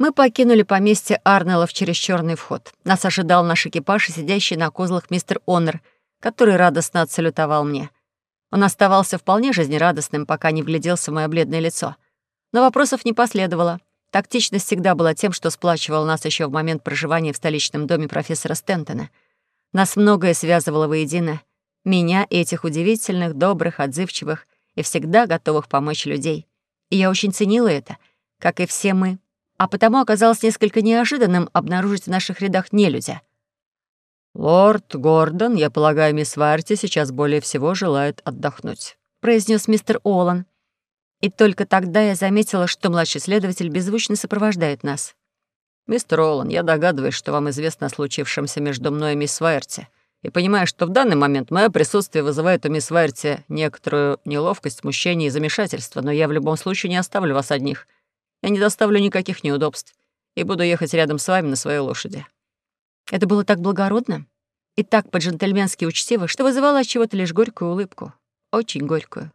Мы покинули поместье Арнеллов через черный вход. Нас ожидал наш экипаж и сидящий на козлах мистер Оннер, который радостно отсалютовал мне. Он оставался вполне жизнерадостным, пока не вгляделся в мое бледное лицо. Но вопросов не последовало. Тактичность всегда была тем, что сплачивала нас еще в момент проживания в столичном доме профессора Стентона. Нас многое связывало воедино. Меня и этих удивительных, добрых, отзывчивых и всегда готовых помочь людей. И я очень ценила это, как и все мы а потому оказалось несколько неожиданным обнаружить в наших рядах нелюдя. «Лорд Гордон, я полагаю, мисс Варти сейчас более всего желает отдохнуть», — произнес мистер Олан. И только тогда я заметила, что младший следователь беззвучно сопровождает нас. «Мистер Олан, я догадываюсь, что вам известно о случившемся между мной и мисс Вайерти, и понимаю, что в данный момент мое присутствие вызывает у мисс Вайерти некоторую неловкость, смущение и замешательство, но я в любом случае не оставлю вас одних. Я не доставлю никаких неудобств и буду ехать рядом с вами на своей лошади». Это было так благородно и так по-джентльменски учтиво, что вызывало от чего-то лишь горькую улыбку. Очень горькую.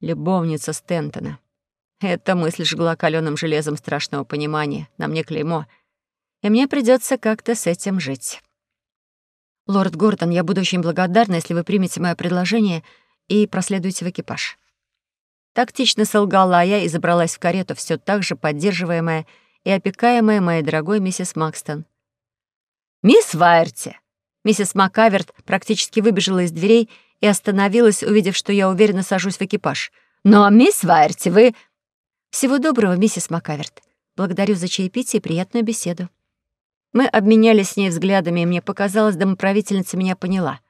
Любовница Стентона. Эта мысль жгла каленым железом страшного понимания. На мне клеймо. И мне придется как-то с этим жить. «Лорд Гордон, я буду очень благодарна, если вы примете мое предложение и проследуете в экипаж». Тактично солгала я и забралась в карету, все так же поддерживаемая и опекаемая моей дорогой миссис Макстон. «Мисс Вайерти!» Миссис Макаверт практически выбежала из дверей и остановилась, увидев, что я уверенно сажусь в экипаж. «Но, мисс Вайерти, вы...» «Всего доброго, миссис Макаверт. Благодарю за чаепитие и приятную беседу». Мы обменялись с ней взглядами, и мне показалось, домоправительница меня поняла.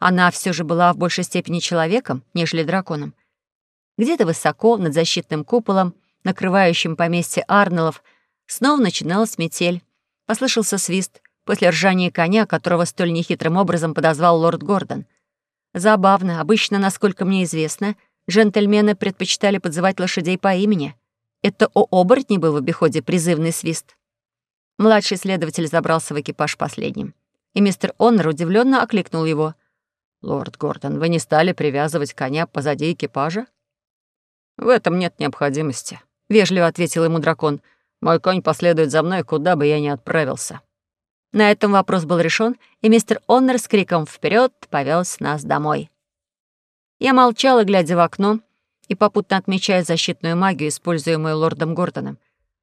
Она все же была в большей степени человеком, нежели драконом, где-то высоко, над защитным куполом, накрывающим поместье Арнеллов, снова начиналась метель. Послышался свист после ржания коня, которого столь нехитрым образом подозвал лорд Гордон. Забавно, обычно, насколько мне известно, джентльмены предпочитали подзывать лошадей по имени. Это у оборотней был в обиходе призывный свист. Младший следователь забрался в экипаж последним. И мистер Оннер удивленно окликнул его. «Лорд Гордон, вы не стали привязывать коня позади экипажа?» «В этом нет необходимости», — вежливо ответил ему дракон. «Мой конь последует за мной, куда бы я ни отправился». На этом вопрос был решен, и мистер Оннер с криком вперед повез нас домой. Я молчала, глядя в окно, и попутно отмечая защитную магию, используемую лордом Гордоном.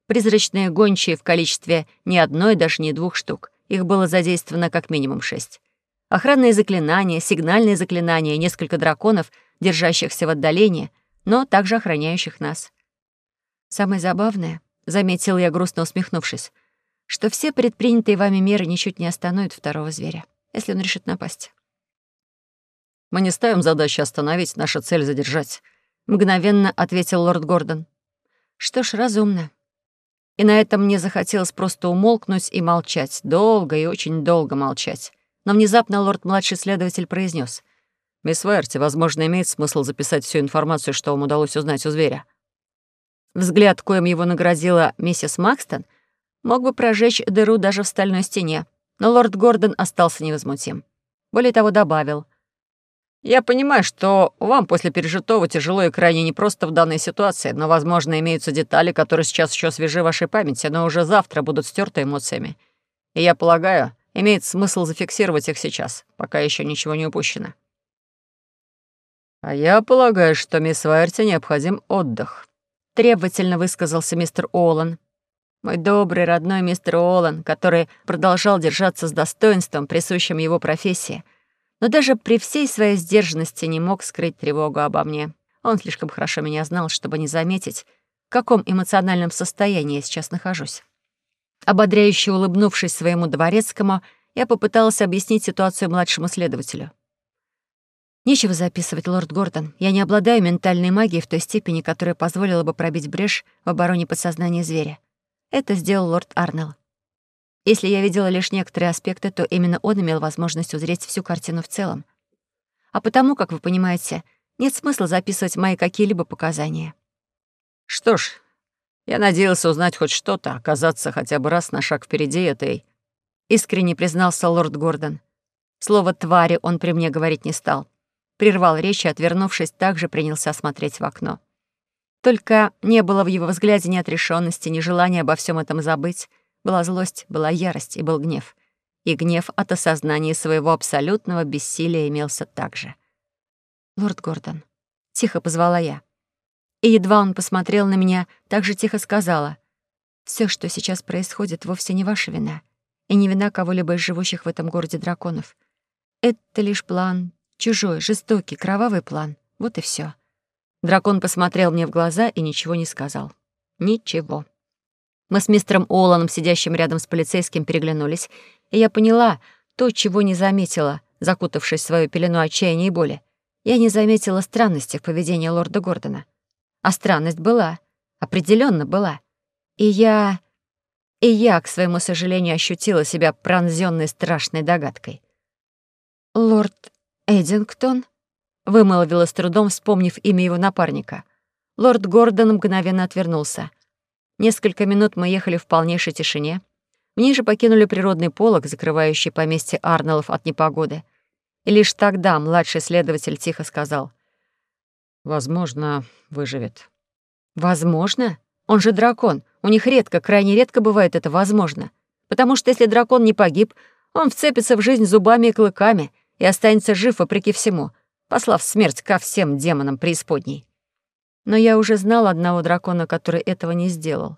Призрачные гончие в количестве ни одной, даже не двух штук. Их было задействовано как минимум шесть. Охранные заклинания, сигнальные заклинания, несколько драконов, держащихся в отдалении, но также охраняющих нас. Самое забавное, — заметил я, грустно усмехнувшись, что все предпринятые вами меры ничуть не остановят второго зверя, если он решит напасть. «Мы не ставим задачи остановить, наша цель — задержать», — мгновенно ответил лорд Гордон. «Что ж, разумно». И на этом мне захотелось просто умолкнуть и молчать, долго и очень долго молчать. Но внезапно лорд-младший следователь произнес: «Мисс Верти, возможно, имеет смысл записать всю информацию, что вам удалось узнать у зверя». Взгляд, коим его наградила миссис Макстон, мог бы прожечь дыру даже в стальной стене, но лорд Гордон остался невозмутим. Более того, добавил. «Я понимаю, что вам после пережитого тяжело и крайне непросто в данной ситуации, но, возможно, имеются детали, которые сейчас еще свежи в вашей памяти, но уже завтра будут стерты эмоциями. И я полагаю, имеет смысл зафиксировать их сейчас, пока еще ничего не упущено». «А я полагаю, что мисс Вайерти необходим отдых», — требовательно высказался мистер Олан. Мой добрый родной мистер Олан, который продолжал держаться с достоинством, присущим его профессии, но даже при всей своей сдержанности не мог скрыть тревогу обо мне. Он слишком хорошо меня знал, чтобы не заметить, в каком эмоциональном состоянии я сейчас нахожусь. Ободряюще улыбнувшись своему дворецкому, я попыталась объяснить ситуацию младшему следователю. Нечего записывать, лорд Гордон. Я не обладаю ментальной магией в той степени, которая позволила бы пробить брешь в обороне подсознания зверя. Это сделал лорд Арнелл. Если я видела лишь некоторые аспекты, то именно он имел возможность узреть всю картину в целом. А потому, как вы понимаете, нет смысла записывать мои какие-либо показания. Что ж, я надеялся узнать хоть что-то, оказаться хотя бы раз на шаг впереди этой... Искренне признался лорд Гордон. Слово «твари» он при мне говорить не стал прервал речь и, отвернувшись, также принялся смотреть в окно. Только не было в его взгляде ни отрешенности, ни желания обо всем этом забыть. Была злость, была ярость и был гнев. И гнев от осознания своего абсолютного бессилия имелся также. «Лорд Гордон», — тихо позвала я. И едва он посмотрел на меня, так же тихо сказала. «Всё, что сейчас происходит, вовсе не ваша вина, и не вина кого-либо из живущих в этом городе драконов. Это лишь план, чужой, жестокий, кровавый план. Вот и всё». Дракон посмотрел мне в глаза и ничего не сказал. Ничего. Мы с мистером Оланом, сидящим рядом с полицейским, переглянулись, и я поняла то, чего не заметила, закутавшись в свою пелену отчаяния и боли. Я не заметила странности в поведении лорда Гордона. А странность была. определенно была. И я... И я, к своему сожалению, ощутила себя пронзённой страшной догадкой. «Лорд Эдингтон?» — вымолвила с трудом, вспомнив имя его напарника. Лорд Гордон мгновенно отвернулся. Несколько минут мы ехали в полнейшей тишине. В же покинули природный полог, закрывающий поместье Арнеллов от непогоды. И лишь тогда младший следователь тихо сказал. «Возможно, выживет». «Возможно? Он же дракон. У них редко, крайне редко бывает это возможно. Потому что если дракон не погиб, он вцепится в жизнь зубами и клыками и останется жив вопреки всему, послав смерть ко всем демонам преисподней. Но я уже знал одного дракона, который этого не сделал.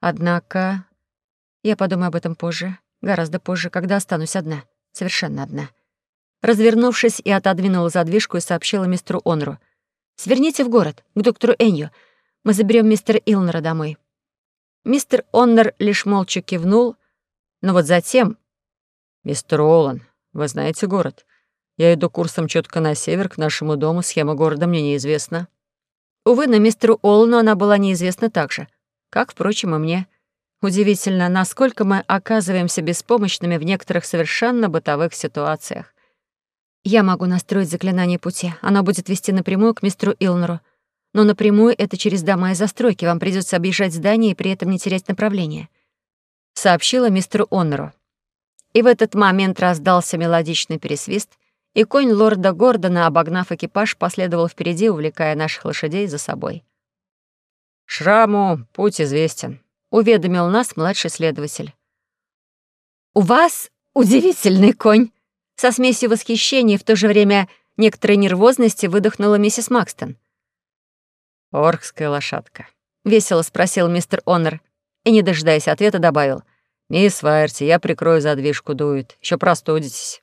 Однако... Я подумаю об этом позже, гораздо позже, когда останусь одна, совершенно одна. Развернувшись, и отодвинула задвижку и сообщила мистеру Онру. «Сверните в город, к доктору Энью. Мы заберем мистера Илнера домой». Мистер Оннер лишь молча кивнул, но вот затем... «Мистер Олан, вы знаете город? Я иду курсом четко на север, к нашему дому. Схема города мне неизвестна». Увы, но мистеру Олану она была неизвестна так же, как, впрочем, и мне. Удивительно, насколько мы оказываемся беспомощными в некоторых совершенно бытовых ситуациях. Я могу настроить заклинание пути. Оно будет вести напрямую к мистеру Илнеру. Но напрямую это через дома и застройки. Вам придется объезжать здание и при этом не терять направление. Сообщила мистеру Оннеру. И в этот момент раздался мелодичный пересвист, и конь лорда Гордона, обогнав экипаж, последовал впереди, увлекая наших лошадей за собой. «Шраму путь известен», — уведомил нас младший следователь. «У вас удивительный конь!» Со смесью восхищения и в то же время некоторой нервозности выдохнула миссис Макстон. «Оркская лошадка», — весело спросил мистер Оннер и, не дожидаясь ответа, добавил. «Мисс Вайерти, я прикрою задвижку, дует. Еще простудитесь».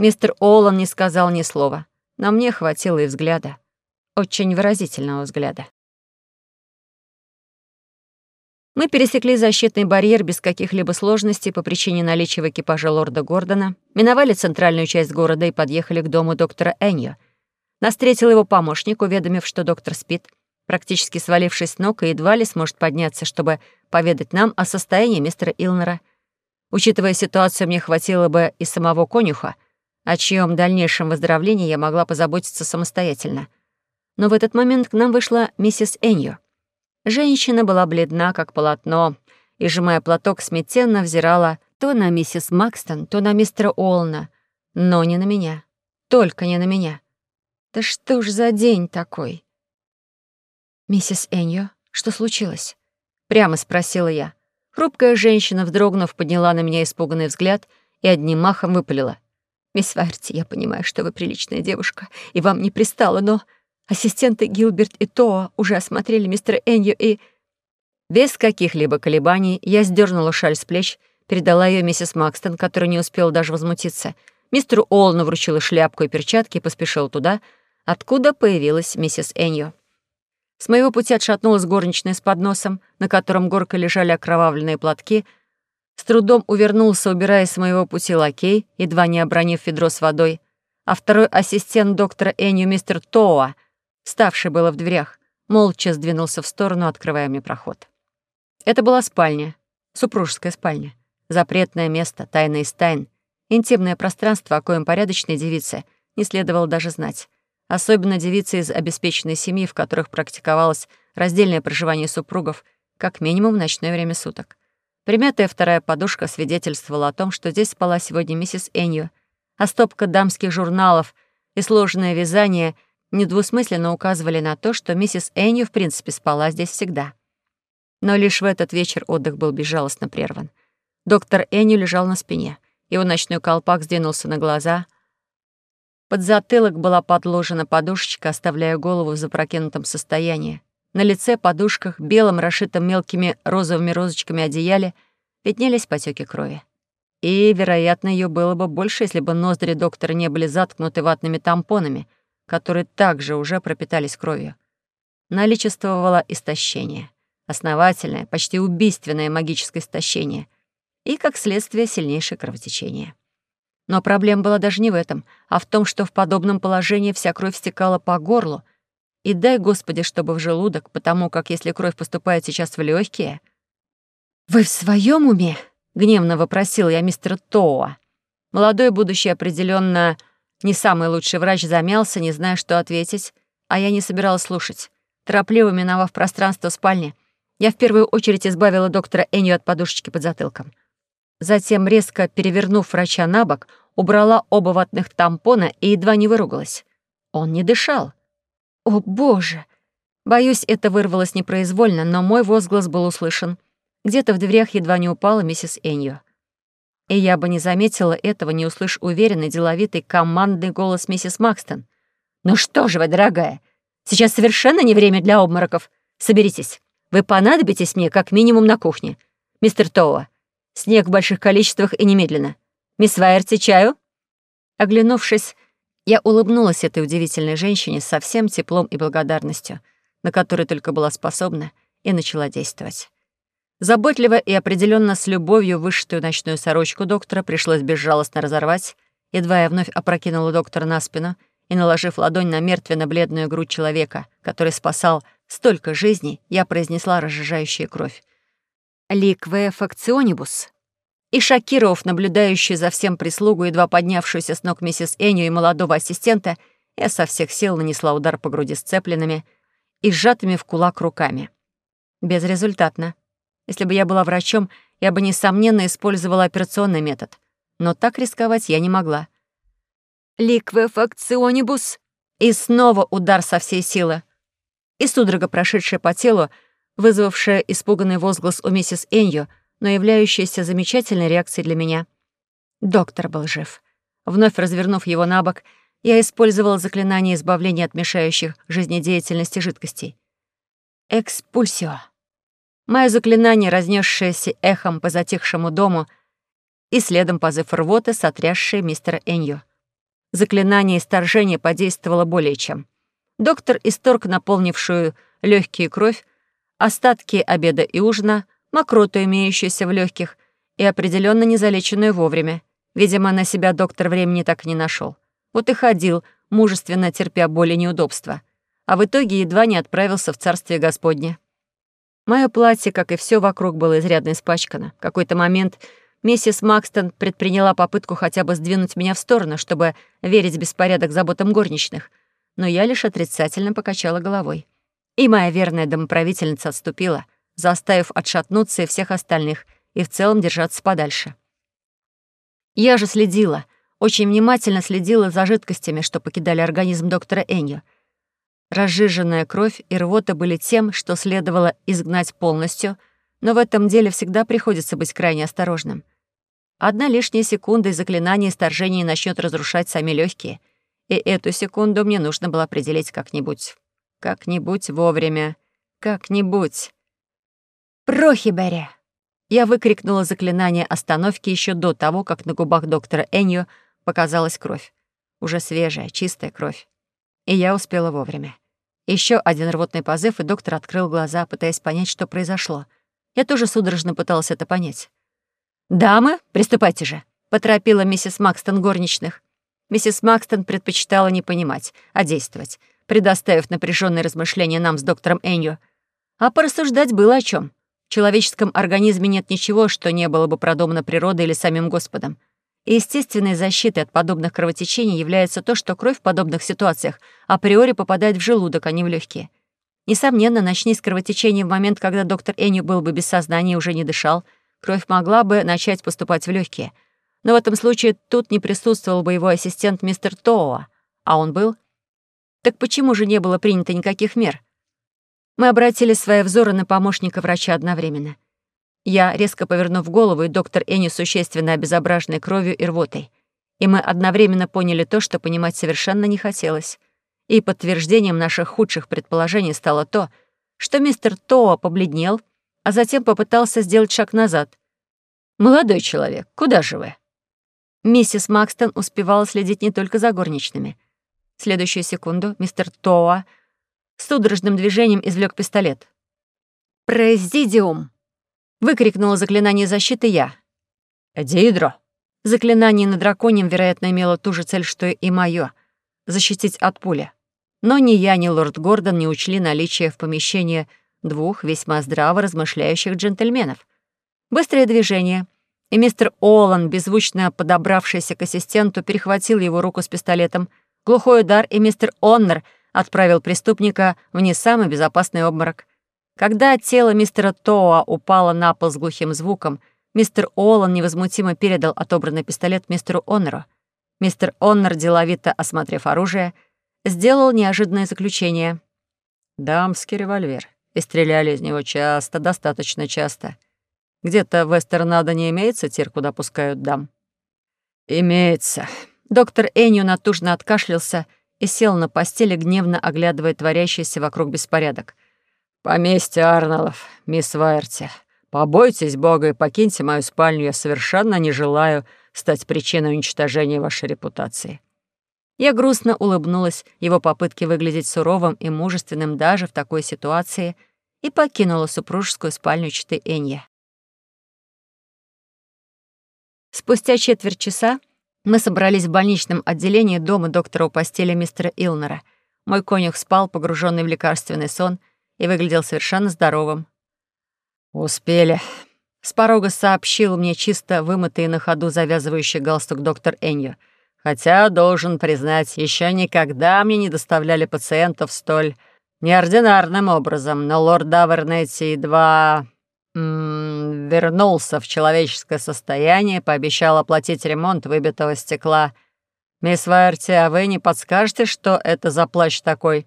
Мистер Олан не сказал ни слова, но мне хватило и взгляда. Очень выразительного взгляда. Мы пересекли защитный барьер без каких-либо сложностей по причине наличия в экипаже лорда Гордона, миновали центральную часть города и подъехали к дому доктора Эньо. Нас встретил его помощник, уведомив, что доктор спит, практически свалившись с ног и едва ли сможет подняться, чтобы поведать нам о состоянии мистера Илнера. Учитывая ситуацию, мне хватило бы и самого конюха, о чьем дальнейшем выздоровлении я могла позаботиться самостоятельно. Но в этот момент к нам вышла миссис Эньо. Женщина была бледна, как полотно, и, сжимая платок, смятенно взирала то на миссис Макстон, то на мистера Олна, но не на меня. Только не на меня. Да что ж за день такой? «Миссис Эньо, что случилось?» Прямо спросила я. Хрупкая женщина, вздрогнув, подняла на меня испуганный взгляд и одним махом выпалила. «Мисс Варти, я понимаю, что вы приличная девушка, и вам не пристало, но Ассистенты Гилберт и Тоа уже осмотрели мистера Энью и... Без каких-либо колебаний я сдернула шаль с плеч, передала ее миссис Макстон, которая не успела даже возмутиться. Мистеру Олну вручила шляпку и перчатки и поспешил туда, откуда появилась миссис Энью. С моего пути отшатнулась горничная с подносом, на котором горкой лежали окровавленные платки. С трудом увернулся, убирая с моего пути лакей, едва не обронив ведро с водой. А второй ассистент доктора Энью, мистер Тоа, ставший было в дверях, молча сдвинулся в сторону, открывая мне проход. Это была спальня, супружеская спальня, запретное место, тайна из тайн, интимное пространство, о коем порядочной девице не следовало даже знать, особенно девицы из обеспеченной семьи, в которых практиковалось раздельное проживание супругов как минимум в ночное время суток. Примятая вторая подушка свидетельствовала о том, что здесь спала сегодня миссис Энью, а стопка дамских журналов и сложное вязание — недвусмысленно указывали на то, что миссис Энни в принципе спала здесь всегда. Но лишь в этот вечер отдых был безжалостно прерван. Доктор Энни лежал на спине. Его ночной колпак сдвинулся на глаза. Под затылок была подложена подушечка, оставляя голову в запрокинутом состоянии. На лице, подушках, белым, расшитым мелкими розовыми розочками одеяле виднелись потеки крови. И, вероятно, ее было бы больше, если бы ноздри доктора не были заткнуты ватными тампонами, которые также уже пропитались кровью. Наличествовало истощение. Основательное, почти убийственное магическое истощение. И, как следствие, сильнейшее кровотечение. Но проблема была даже не в этом, а в том, что в подобном положении вся кровь стекала по горлу, и дай, Господи, чтобы в желудок, потому как если кровь поступает сейчас в легкие. «Вы в своем уме?» гневно вопросил я мистера Тоа. Молодой будущий определенно не самый лучший врач замялся, не зная, что ответить, а я не собиралась слушать. Торопливо миновав пространство спальни, я в первую очередь избавила доктора Энью от подушечки под затылком. Затем, резко перевернув врача на бок, убрала оба ватных тампона и едва не выругалась. Он не дышал. «О, боже!» Боюсь, это вырвалось непроизвольно, но мой возглас был услышан — где-то в дверях едва не упала миссис Эньо. И я бы не заметила этого, не услышь уверенный, деловитый, командный голос миссис Макстон. «Ну что же вы, дорогая, сейчас совершенно не время для обмороков. Соберитесь. Вы понадобитесь мне как минимум на кухне. Мистер Тоуа, снег в больших количествах и немедленно. Мисс Вайерти, чаю?» Оглянувшись, я улыбнулась этой удивительной женщине со всем теплом и благодарностью, на которой только была способна, и начала действовать. Заботливо и определенно с любовью вышитую ночную сорочку доктора пришлось безжалостно разорвать, едва я вновь опрокинула доктора на спину и, наложив ладонь на мертвенно-бледную грудь человека, который спасал столько жизней, я произнесла разжижающая кровь. «Ликве факционибус». И, шокировав наблюдающую за всем прислугу, едва поднявшуюся с ног миссис Эню и молодого ассистента, я со всех сил нанесла удар по груди сцепленными и сжатыми в кулак руками. Безрезультатно. Если бы я была врачом, я бы, несомненно, использовала операционный метод. Но так рисковать я не могла. «Ликвефакционибус!» И снова удар со всей силы. И судорога, прошедшая по телу, вызвавшая испуганный возглас у миссис Энью, но являющаяся замечательной реакцией для меня. Доктор был жив. Вновь развернув его на бок, я использовала заклинание избавления от мешающих жизнедеятельности жидкостей. Экспульсио. Мое заклинание, разнесшееся эхом по затихшему дому, и следом позыв рвоты, сотрясший мистера Энью. Заклинание исторжения подействовало более чем. Доктор исторг наполнившую легкие кровь, остатки обеда и ужина, мокроту, имеющуюся в легких, и определенно незалеченную вовремя. Видимо, на себя доктор времени так и не нашел. Вот и ходил, мужественно терпя боли и неудобства. А в итоге едва не отправился в Царствие Господне. Мое платье, как и все вокруг, было изрядно испачкано. В какой-то момент миссис Макстон предприняла попытку хотя бы сдвинуть меня в сторону, чтобы верить беспорядок заботам горничных, но я лишь отрицательно покачала головой. И моя верная домоправительница отступила, заставив отшатнуться и всех остальных, и в целом держаться подальше. Я же следила, очень внимательно следила за жидкостями, что покидали организм доктора Энью — Разжиженная кровь и рвота были тем, что следовало изгнать полностью, но в этом деле всегда приходится быть крайне осторожным. Одна лишняя секунда и заклинание исторжения начнет разрушать сами легкие, и эту секунду мне нужно было определить как-нибудь. Как-нибудь вовремя. Как-нибудь. «Прохибере!» Я выкрикнула заклинание остановки еще до того, как на губах доктора Энью показалась кровь. Уже свежая, чистая кровь и я успела вовремя. Еще один рвотный позыв, и доктор открыл глаза, пытаясь понять, что произошло. Я тоже судорожно пыталась это понять. «Дамы, приступайте же», — поторопила миссис Макстон горничных. Миссис Макстон предпочитала не понимать, а действовать, предоставив напряженные размышления нам с доктором Энью. А порассуждать было о чем. В человеческом организме нет ничего, что не было бы продумано природой или самим Господом. И естественной защитой от подобных кровотечений является то, что кровь в подобных ситуациях априори попадает в желудок, а не в легкие. Несомненно, начни с кровотечения в момент, когда доктор Энни был бы без сознания и уже не дышал, кровь могла бы начать поступать в легкие. Но в этом случае тут не присутствовал бы его ассистент мистер Тоуа, а он был. Так почему же не было принято никаких мер? Мы обратили свои взоры на помощника врача одновременно. Я, резко повернув голову, и доктор Энни существенно обезображенной кровью и рвотой. И мы одновременно поняли то, что понимать совершенно не хотелось. И подтверждением наших худших предположений стало то, что мистер Тоа побледнел, а затем попытался сделать шаг назад. «Молодой человек, куда же вы?» Миссис Макстон успевала следить не только за горничными. В следующую секунду мистер Тоа судорожным движением извлек пистолет. «Президиум!» — выкрикнула заклинание защиты я. «Дидро!» Заклинание на драконьем, вероятно, имело ту же цель, что и моё — защитить от пули. Но ни я, ни лорд Гордон не учли наличие в помещении двух весьма здраво размышляющих джентльменов. Быстрое движение, и мистер Олан, беззвучно подобравшийся к ассистенту, перехватил его руку с пистолетом. Глухой удар, и мистер Оннер отправил преступника в не самый безопасный обморок. Когда тело мистера Тоа упало на пол с глухим звуком, мистер Олан невозмутимо передал отобранный пистолет мистеру Оннеру. Мистер Оннер, деловито осмотрев оружие, — сделал неожиданное заключение. «Дамский револьвер. И стреляли из него часто, достаточно часто. Где-то в Эстернадо имеется тир, куда пускают дам?» «Имеется». Доктор Энью натужно откашлялся и сел на постели, гневно оглядывая творящийся вокруг беспорядок. «Поместье Арнолов, мисс Вайерти, побойтесь Бога и покиньте мою спальню. Я совершенно не желаю стать причиной уничтожения вашей репутации. Я грустно улыбнулась его попытке выглядеть суровым и мужественным даже в такой ситуации и покинула супружескую спальню читы Энья. Спустя четверть часа мы собрались в больничном отделении дома доктора у постели мистера Илнера. Мой конюх спал, погруженный в лекарственный сон, и выглядел совершенно здоровым. «Успели», — с порога сообщил мне чисто вымытый на ходу завязывающий галстук доктор Эньо — Хотя, должен признать, еще никогда мне не доставляли пациентов столь неординарным образом, но лорд Давернетти едва м -м, вернулся в человеческое состояние, пообещал оплатить ремонт выбитого стекла. «Мисс Вайерти, а вы не подскажете, что это за плащ такой?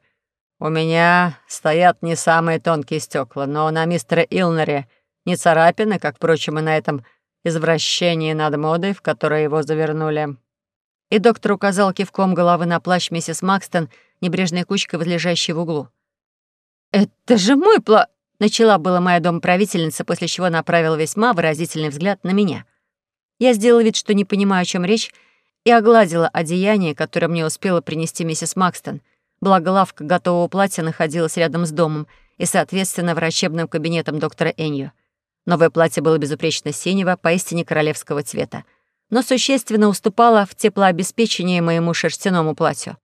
У меня стоят не самые тонкие стекла, но на мистера Илнере не царапины, как, впрочем, и на этом извращении над модой, в которое его завернули» и доктор указал кивком головы на плащ миссис Макстон, небрежной кучкой, возлежащей в углу. «Это же мой пла...» — начала была моя домоправительница, после чего направила весьма выразительный взгляд на меня. Я сделала вид, что не понимаю, о чем речь, и огладила одеяние, которое мне успела принести миссис Макстон, благо лавка готового платья находилась рядом с домом и, соответственно, врачебным кабинетом доктора Энью. Новое платье было безупречно синего, поистине королевского цвета — но существенно уступала в теплообеспечении моему шерстяному платью.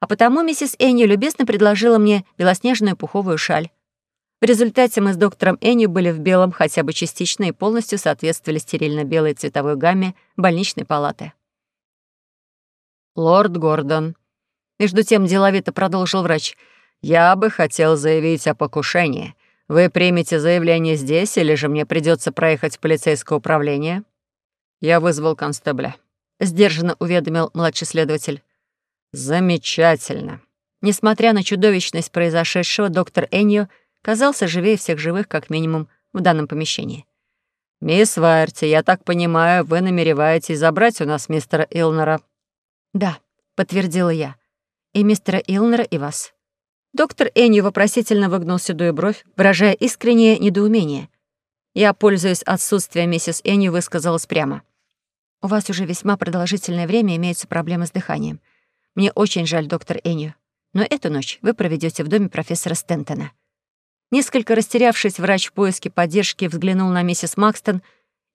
А потому миссис Энни любезно предложила мне белоснежную пуховую шаль. В результате мы с доктором Энни были в белом хотя бы частично и полностью соответствовали стерильно-белой цветовой гамме больничной палаты. «Лорд Гордон», — между тем деловито продолжил врач, «я бы хотел заявить о покушении. Вы примете заявление здесь, или же мне придется проехать в полицейское управление?» «Я вызвал констебля», — сдержанно уведомил младший следователь. «Замечательно». Несмотря на чудовищность произошедшего, доктор Энью казался живее всех живых, как минимум, в данном помещении. «Мисс Вайерти, я так понимаю, вы намереваетесь забрать у нас мистера Илнера?» «Да», — подтвердила я. «И мистера Илнера, и вас». Доктор Энью вопросительно выгнул седую бровь, выражая искреннее недоумение. Я, пользуясь отсутствием миссис Энью, высказалась прямо — у вас уже весьма продолжительное время имеются проблемы с дыханием. Мне очень жаль, доктор Энью, но эту ночь вы проведете в доме профессора Стентона». Несколько растерявшись, врач в поиске поддержки взглянул на миссис Макстон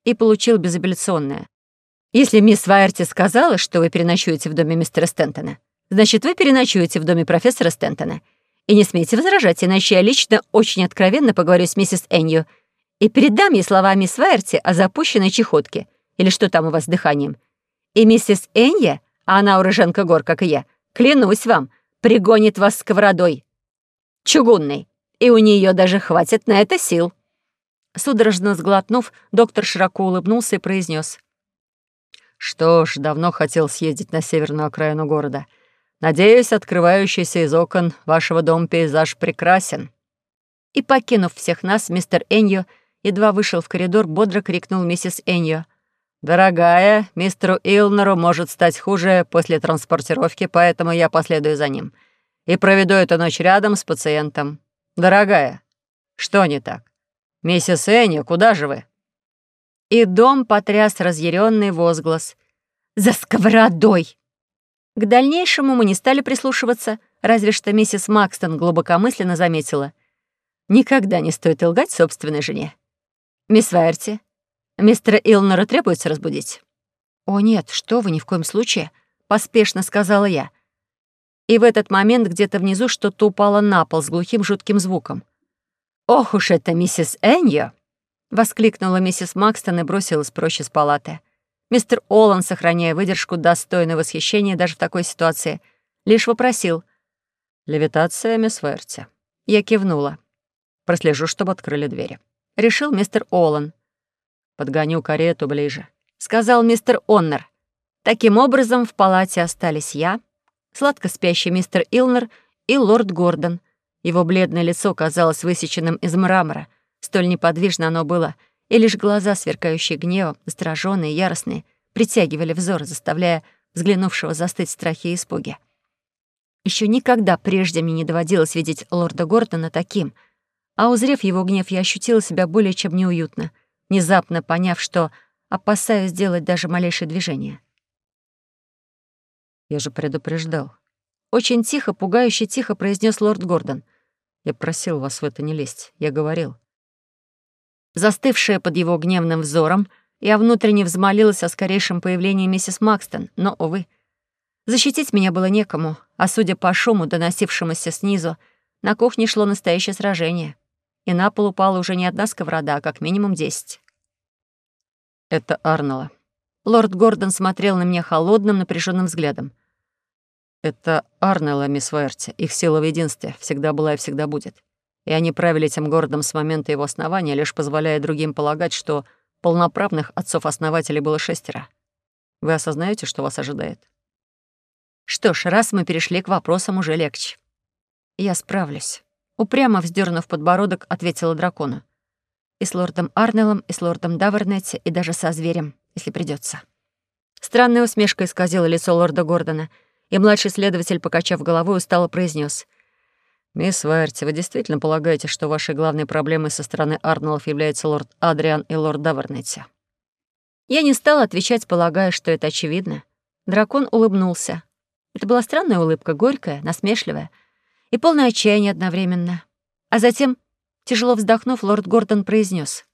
и получил безапелляционное. «Если мисс Вайерти сказала, что вы переночуете в доме мистера Стентона, значит, вы переночуете в доме профессора Стентона. И не смейте возражать, иначе я лично очень откровенно поговорю с миссис Энью и передам ей слова мисс Вайерти о запущенной чехотке — или что там у вас с дыханием. И миссис Энья, а она уроженка гор, как и я, клянусь вам, пригонит вас сковородой. Чугунной. И у нее даже хватит на это сил». Судорожно сглотнув, доктор широко улыбнулся и произнес: «Что ж, давно хотел съездить на северную окраину города. Надеюсь, открывающийся из окон вашего дома пейзаж прекрасен». И, покинув всех нас, мистер Эньо едва вышел в коридор, бодро крикнул миссис Эньо. «Дорогая, мистеру Илнеру может стать хуже после транспортировки, поэтому я последую за ним и проведу эту ночь рядом с пациентом. Дорогая, что не так? Миссис Энни, куда же вы?» И дом потряс разъяренный возглас. «За сковородой!» К дальнейшему мы не стали прислушиваться, разве что миссис Макстон глубокомысленно заметила. «Никогда не стоит лгать собственной жене. Мисс Вайерти, мистера Илнера требуется разбудить». «О нет, что вы, ни в коем случае», — поспешно сказала я. И в этот момент где-то внизу что-то упало на пол с глухим жутким звуком. «Ох уж это миссис Эньо!» — воскликнула миссис Макстон и бросилась прочь из палаты. Мистер Олан, сохраняя выдержку, достойное восхищения даже в такой ситуации, лишь вопросил. «Левитация, мисс Верти». Я кивнула. «Прослежу, чтобы открыли двери». Решил мистер Олан. «Подгоню карету ближе», — сказал мистер Оннер. Таким образом, в палате остались я, сладко спящий мистер Илнер и лорд Гордон. Его бледное лицо казалось высеченным из мрамора. Столь неподвижно оно было — и лишь глаза, сверкающие гневом, настороженные, яростные, притягивали взор, заставляя взглянувшего застыть в страхе и испуге. Еще никогда прежде мне не доводилось видеть лорда Гордона таким, а узрев его гнев, я ощутила себя более чем неуютно, внезапно поняв, что опасаюсь сделать даже малейшее движение. «Я же предупреждал». Очень тихо, пугающе тихо произнес лорд Гордон. «Я просил вас в это не лезть. Я говорил застывшая под его гневным взором, я внутренне взмолилась о скорейшем появлении миссис Макстон, но, увы, защитить меня было некому, а судя по шуму, доносившемуся снизу, на кухне шло настоящее сражение, и на пол упала уже не одна сковорода, а как минимум десять. «Это Арнелла». Лорд Гордон смотрел на меня холодным, напряженным взглядом. «Это Арнелла, мисс Верти. Их сила в единстве. Всегда была и всегда будет и они правили этим городом с момента его основания, лишь позволяя другим полагать, что полноправных отцов-основателей было шестеро. Вы осознаете, что вас ожидает? Что ж, раз мы перешли к вопросам, уже легче. Я справлюсь. Упрямо вздернув подбородок, ответила дракону. И с лордом Арнеллом, и с лордом Давернетти, и даже со зверем, если придется. Странная усмешка исказила лицо лорда Гордона, и младший следователь, покачав головой, устало произнес: «Мисс Вайерти, вы действительно полагаете, что вашей главной проблемой со стороны Арноллов является лорд Адриан и лорд Давернетти?» Я не стала отвечать, полагая, что это очевидно. Дракон улыбнулся. Это была странная улыбка, горькая, насмешливая и полное отчаяния одновременно. А затем, тяжело вздохнув, лорд Гордон произнес: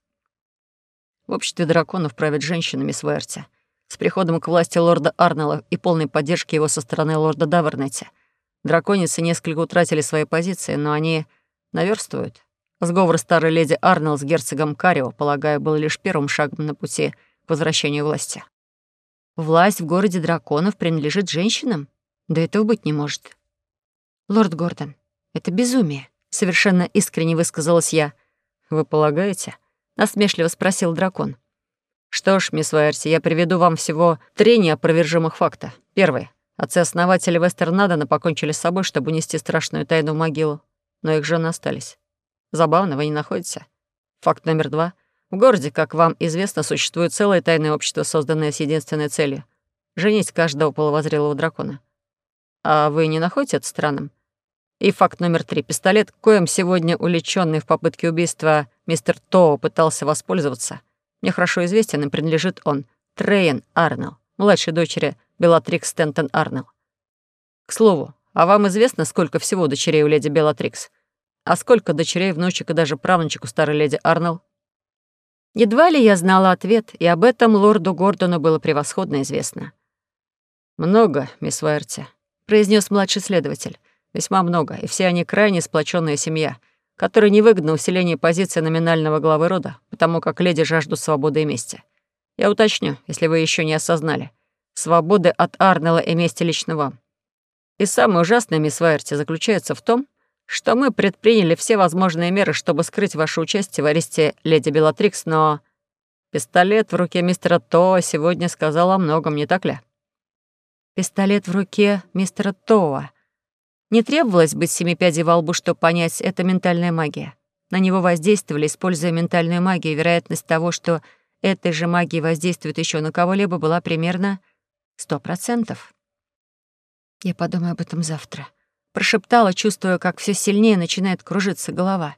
«В обществе драконов правят женщины, мисс Вайерти. С приходом к власти лорда Арнелла и полной поддержки его со стороны лорда Давернетти — Драконицы несколько утратили свои позиции, но они наверстывают. Сговор старой леди Арнелл с герцогом Карио, полагаю, был лишь первым шагом на пути к возвращению власти. Власть в городе драконов принадлежит женщинам? Да этого быть не может. Лорд Гордон, это безумие, совершенно искренне высказалась я. Вы полагаете? Насмешливо спросил дракон. Что ж, мисс Вайерси, я приведу вам всего три неопровержимых факта. Первый. Отцы-основатели Вестернадена покончили с собой, чтобы унести страшную тайну в могилу, но их жены остались. Забавно, вы не находите? Факт номер два. В городе, как вам известно, существует целое тайное общество, созданное с единственной целью — женить каждого половозрелого дракона. А вы не находите это странным? И факт номер три. Пистолет, коим сегодня уличенный в попытке убийства мистер Тоу пытался воспользоваться, мне хорошо известен, и принадлежит он Трейн Арнелл, младшей дочери Белатрикс Стентон Арнелл. К слову, а вам известно, сколько всего дочерей у леди Белатрикс? А сколько дочерей, внучек и даже правнучек у старой леди Арнелл? Едва ли я знала ответ, и об этом лорду Гордону было превосходно известно. «Много, мисс Вайерти», — произнес младший следователь. «Весьма много, и все они крайне сплоченная семья, которой невыгодно усиление позиции номинального главы рода, потому как леди жаждут свободы и мести. Я уточню, если вы еще не осознали свободы от Арнелла и мести лично вам. И самое ужасное, мисс Вайерти, заключается в том, что мы предприняли все возможные меры, чтобы скрыть ваше участие в аресте леди Белатрикс, но пистолет в руке мистера То сегодня сказал о многом, не так ли? Пистолет в руке мистера Тоа. Не требовалось быть семи пядей во лбу, чтобы понять, это ментальная магия. На него воздействовали, используя ментальную магию, и вероятность того, что этой же магией воздействует еще на кого-либо, была примерно сто процентов. Я подумаю об этом завтра. Прошептала, чувствуя, как все сильнее начинает кружиться голова.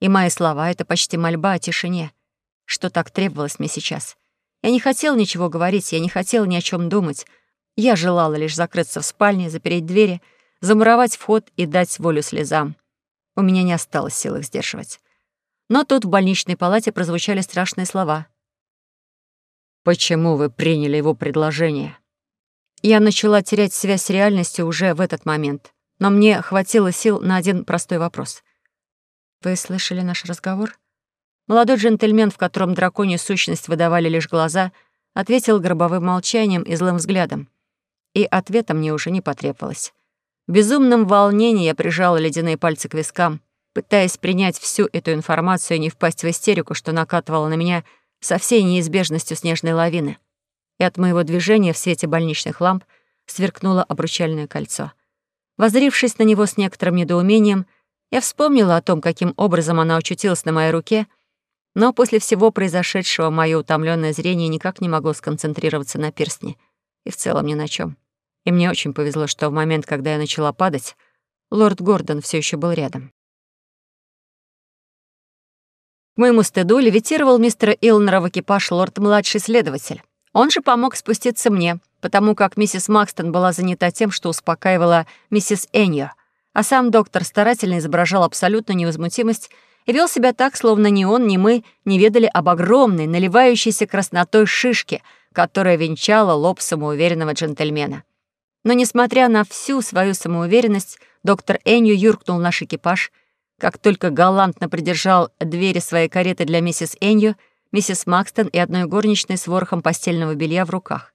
И мои слова — это почти мольба о тишине. Что так требовалось мне сейчас? Я не хотела ничего говорить, я не хотела ни о чем думать. Я желала лишь закрыться в спальне, запереть двери, замуровать вход и дать волю слезам. У меня не осталось сил их сдерживать. Но тут в больничной палате прозвучали страшные слова. «Почему вы приняли его предложение?» Я начала терять связь с реальностью уже в этот момент, но мне хватило сил на один простой вопрос. «Вы слышали наш разговор?» Молодой джентльмен, в котором драконью сущность выдавали лишь глаза, ответил гробовым молчанием и злым взглядом. И ответа мне уже не потребовалось. В безумном волнении я прижала ледяные пальцы к вискам, пытаясь принять всю эту информацию и не впасть в истерику, что накатывала на меня со всей неизбежностью снежной лавины. И от моего движения в свете больничных ламп сверкнуло обручальное кольцо. Возрившись на него с некоторым недоумением, я вспомнила о том, каким образом она очутилась на моей руке — но после всего произошедшего мое утомленное зрение никак не могло сконцентрироваться на перстне. И в целом ни на чем. И мне очень повезло, что в момент, когда я начала падать, лорд Гордон все еще был рядом. К моему стыду левитировал мистера Илнера в экипаж лорд-младший следователь. Он же помог спуститься мне, потому как миссис Макстон была занята тем, что успокаивала миссис Эньо, а сам доктор старательно изображал абсолютную невозмутимость и вел себя так, словно ни он, ни мы не ведали об огромной, наливающейся краснотой шишке, которая венчала лоб самоуверенного джентльмена. Но, несмотря на всю свою самоуверенность, доктор Энью юркнул в наш экипаж. Как только галантно придержал двери своей кареты для миссис Энью, миссис Макстон и одной горничной с ворохом постельного белья в руках.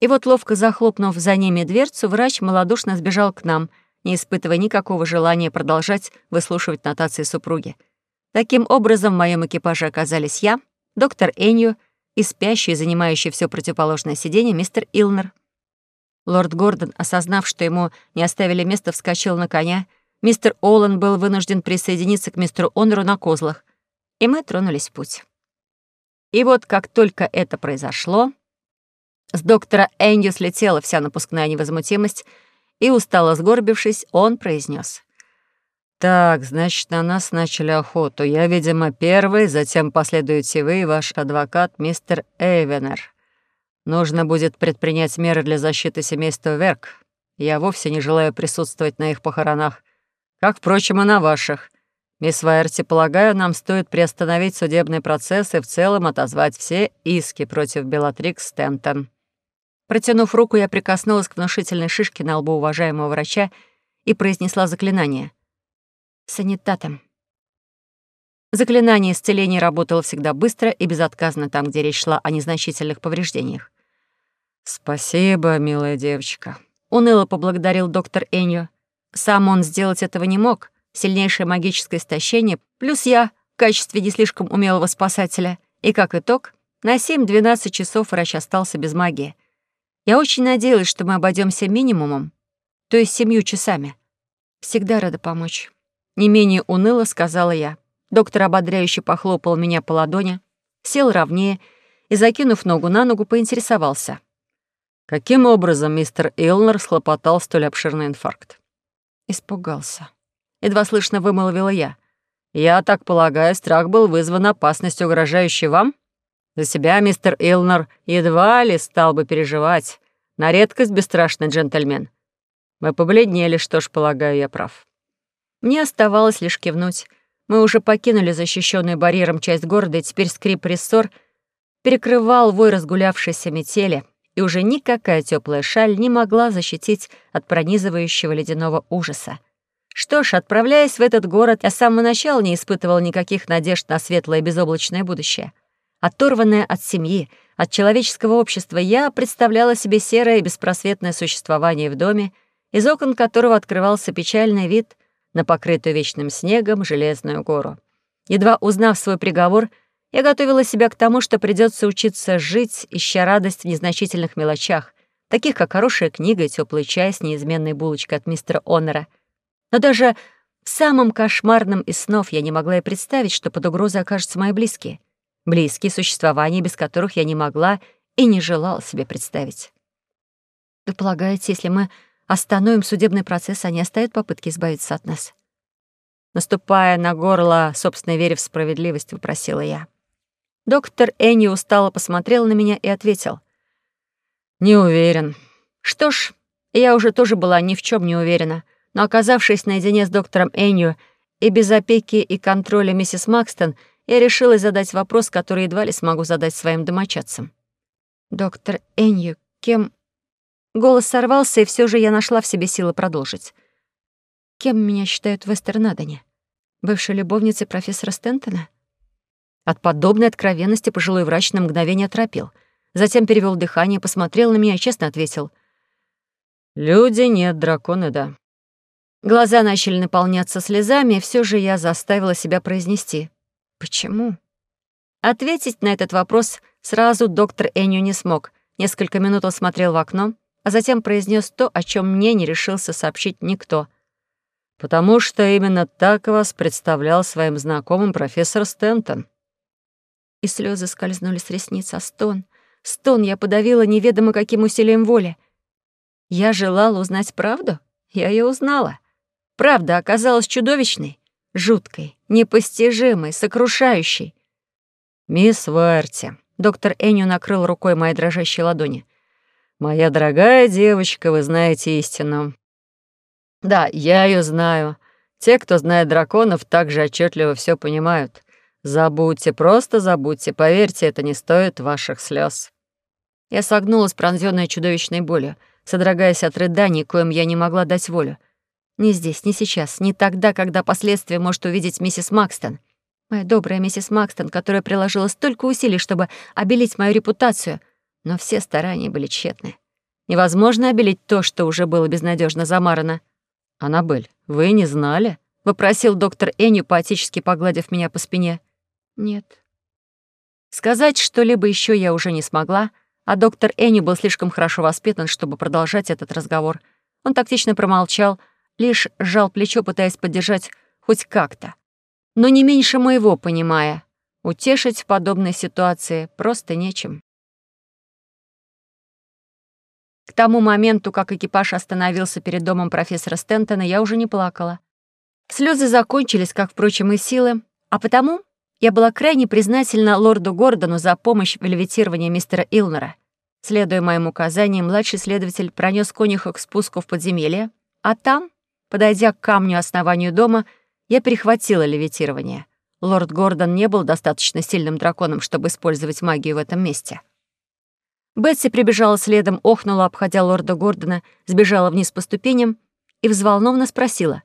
И вот, ловко захлопнув за ними дверцу, врач малодушно сбежал к нам — не испытывая никакого желания продолжать выслушивать нотации супруги. Таким образом, в моем экипаже оказались я, доктор Энью и спящий, занимающий все противоположное сиденье мистер Илнер. Лорд Гордон, осознав, что ему не оставили места, вскочил на коня. Мистер Оллен был вынужден присоединиться к мистеру Онору на козлах. И мы тронулись в путь. И вот как только это произошло, с доктора Энью слетела вся напускная невозмутимость — и, устало сгорбившись, он произнес: «Так, значит, на нас начали охоту. Я, видимо, первый, затем последуете вы и ваш адвокат, мистер Эйвенер. Нужно будет предпринять меры для защиты семейства Верк. Я вовсе не желаю присутствовать на их похоронах, как, впрочем, и на ваших. Мисс Вайерти, полагаю, нам стоит приостановить судебный процесс и в целом отозвать все иски против Белатрикс Стентон». Протянув руку, я прикоснулась к внушительной шишке на лбу уважаемого врача и произнесла заклинание. «Санитатом». Заклинание исцеления работало всегда быстро и безотказно там, где речь шла о незначительных повреждениях. «Спасибо, милая девочка», — уныло поблагодарил доктор Эньо. Сам он сделать этого не мог. Сильнейшее магическое истощение, плюс я в качестве не слишком умелого спасателя. И как итог, на 7-12 часов врач остался без магии — я очень надеялась, что мы обойдемся минимумом, то есть семью часами. Всегда рада помочь. Не менее уныло сказала я. Доктор ободряюще похлопал меня по ладони, сел ровнее и, закинув ногу на ногу, поинтересовался. Каким образом мистер Илнер схлопотал столь обширный инфаркт? Испугался. Едва слышно вымолвила я. Я так полагаю, страх был вызван опасностью, угрожающей вам? За себя мистер Илнер едва ли стал бы переживать. На редкость бесстрашный джентльмен. Мы побледнели, что ж, полагаю, я прав. Мне оставалось лишь кивнуть. Мы уже покинули защищенную барьером часть города, и теперь скрип рессор перекрывал вой разгулявшейся метели, и уже никакая теплая шаль не могла защитить от пронизывающего ледяного ужаса. Что ж, отправляясь в этот город, я с самого начала не испытывал никаких надежд на светлое безоблачное будущее — Оторванная от семьи, от человеческого общества, я представляла себе серое и беспросветное существование в доме, из окон которого открывался печальный вид на покрытую вечным снегом железную гору. Едва узнав свой приговор, я готовила себя к тому, что придется учиться жить, ища радость в незначительных мелочах, таких как хорошая книга и теплый чай с неизменной булочкой от мистера Оннера. Но даже в самом кошмарном из снов я не могла и представить, что под угрозой окажутся мои близкие. Близкие, существования без которых я не могла и не желала себе представить. Вы полагаете, если мы остановим судебный процесс, они оставят попытки избавиться от нас? Наступая на горло собственной вере в справедливость, вопросила я. Доктор Энни устало посмотрел на меня и ответил. «Не уверен». Что ж, я уже тоже была ни в чем не уверена, но, оказавшись наедине с доктором Энью и без опеки и контроля миссис Макстон, я решила задать вопрос, который едва ли смогу задать своим домочадцам. «Доктор Энью, кем...» Голос сорвался, и все же я нашла в себе силы продолжить. «Кем меня считают в Вестернадоне? Бывшей любовницей профессора Стентона?» От подобной откровенности пожилой врач на мгновение оторопел. Затем перевел дыхание, посмотрел на меня и честно ответил. «Люди нет, драконы — да». Глаза начали наполняться слезами, и все же я заставила себя произнести. «Почему?» Ответить на этот вопрос сразу доктор Эню не смог. Несколько минут он смотрел в окно, а затем произнес то, о чем мне не решился сообщить никто. «Потому что именно так вас представлял своим знакомым профессор Стентон» и слезы скользнули с ресниц, а стон... Стон я подавила неведомо каким усилием воли. Я желала узнать правду? Я ее узнала. Правда оказалась чудовищной, жуткой, непостижимой, сокрушающей. «Мисс Варти», — доктор Эню накрыл рукой мои дрожащие ладони. «Моя дорогая девочка, вы знаете истину». «Да, я ее знаю. Те, кто знает драконов, также отчетливо все понимают. Забудьте, просто забудьте. Поверьте, это не стоит ваших слез. Я согнулась, пронзённая чудовищной болью, содрогаясь от рыданий, коим я не могла дать волю. Не здесь, не сейчас, не тогда, когда последствия может увидеть миссис Макстон. Моя добрая миссис Макстон, которая приложила столько усилий, чтобы обелить мою репутацию, но все старания были тщетны. Невозможно обелить то, что уже было безнадежно замарано. «Аннабель, вы не знали?» — вопросил доктор Эню, поотечески погладив меня по спине. Нет. Сказать что-либо еще я уже не смогла, а доктор Энни был слишком хорошо воспитан, чтобы продолжать этот разговор. Он тактично промолчал, лишь сжал плечо, пытаясь поддержать хоть как-то. Но не меньше моего, понимая, утешить в подобной ситуации просто нечем. К тому моменту, как экипаж остановился перед домом профессора Стентона, я уже не плакала. Слезы закончились, как, впрочем, и силы, а потому я была крайне признательна лорду Гордону за помощь в левитировании мистера Илнера. Следуя моим указаниям, младший следователь пронес конюха к спуску в подземелье, а там, подойдя к камню основанию дома, я перехватила левитирование. Лорд Гордон не был достаточно сильным драконом, чтобы использовать магию в этом месте. Бетси прибежала следом, охнула, обходя лорда Гордона, сбежала вниз по ступеням и взволнованно спросила.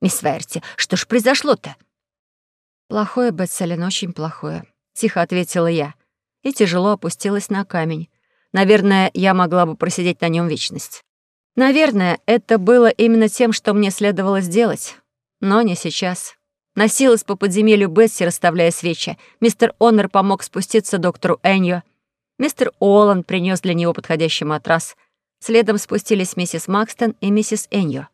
«Мисс Верти, что ж произошло-то?» «Плохое, Бетселин, очень плохое», — тихо ответила я и тяжело опустилась на камень. Наверное, я могла бы просидеть на нем вечность. Наверное, это было именно тем, что мне следовало сделать. Но не сейчас. Носилась по подземелью Бетси, расставляя свечи. Мистер Оннер помог спуститься доктору Эньо. Мистер Олан принес для него подходящий матрас. Следом спустились миссис Макстон и миссис Эньо.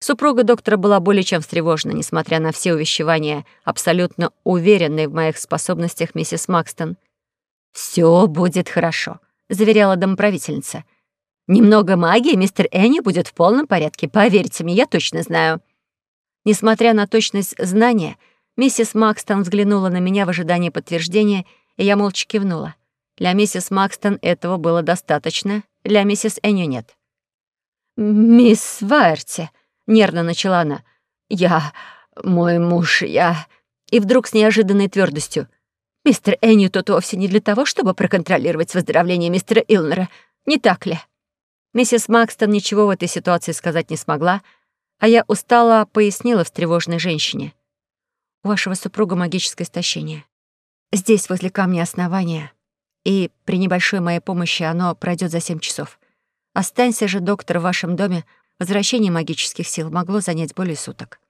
Супруга доктора была более чем встревожена, несмотря на все увещевания, абсолютно уверенной в моих способностях миссис Макстон. «Все будет хорошо», — заверяла домоправительница. «Немного магии, мистер Энни будет в полном порядке, поверьте мне, я точно знаю». Несмотря на точность знания, миссис Макстон взглянула на меня в ожидании подтверждения, и я молча кивнула. Для миссис Макстон этого было достаточно, для миссис Энни нет. «Мисс Вайерти», Нервно начала она. «Я... мой муж... я...» И вдруг с неожиданной твердостью. «Мистер Энни тут вовсе не для того, чтобы проконтролировать выздоровление мистера Илнера. Не так ли?» Миссис Макстон ничего в этой ситуации сказать не смогла, а я устало пояснила встревоженной женщине. «У вашего супруга магическое истощение. Здесь, возле камня основания, и при небольшой моей помощи оно пройдет за семь часов. Останься же, доктор, в вашем доме, Возвращение магических сил могло занять более суток.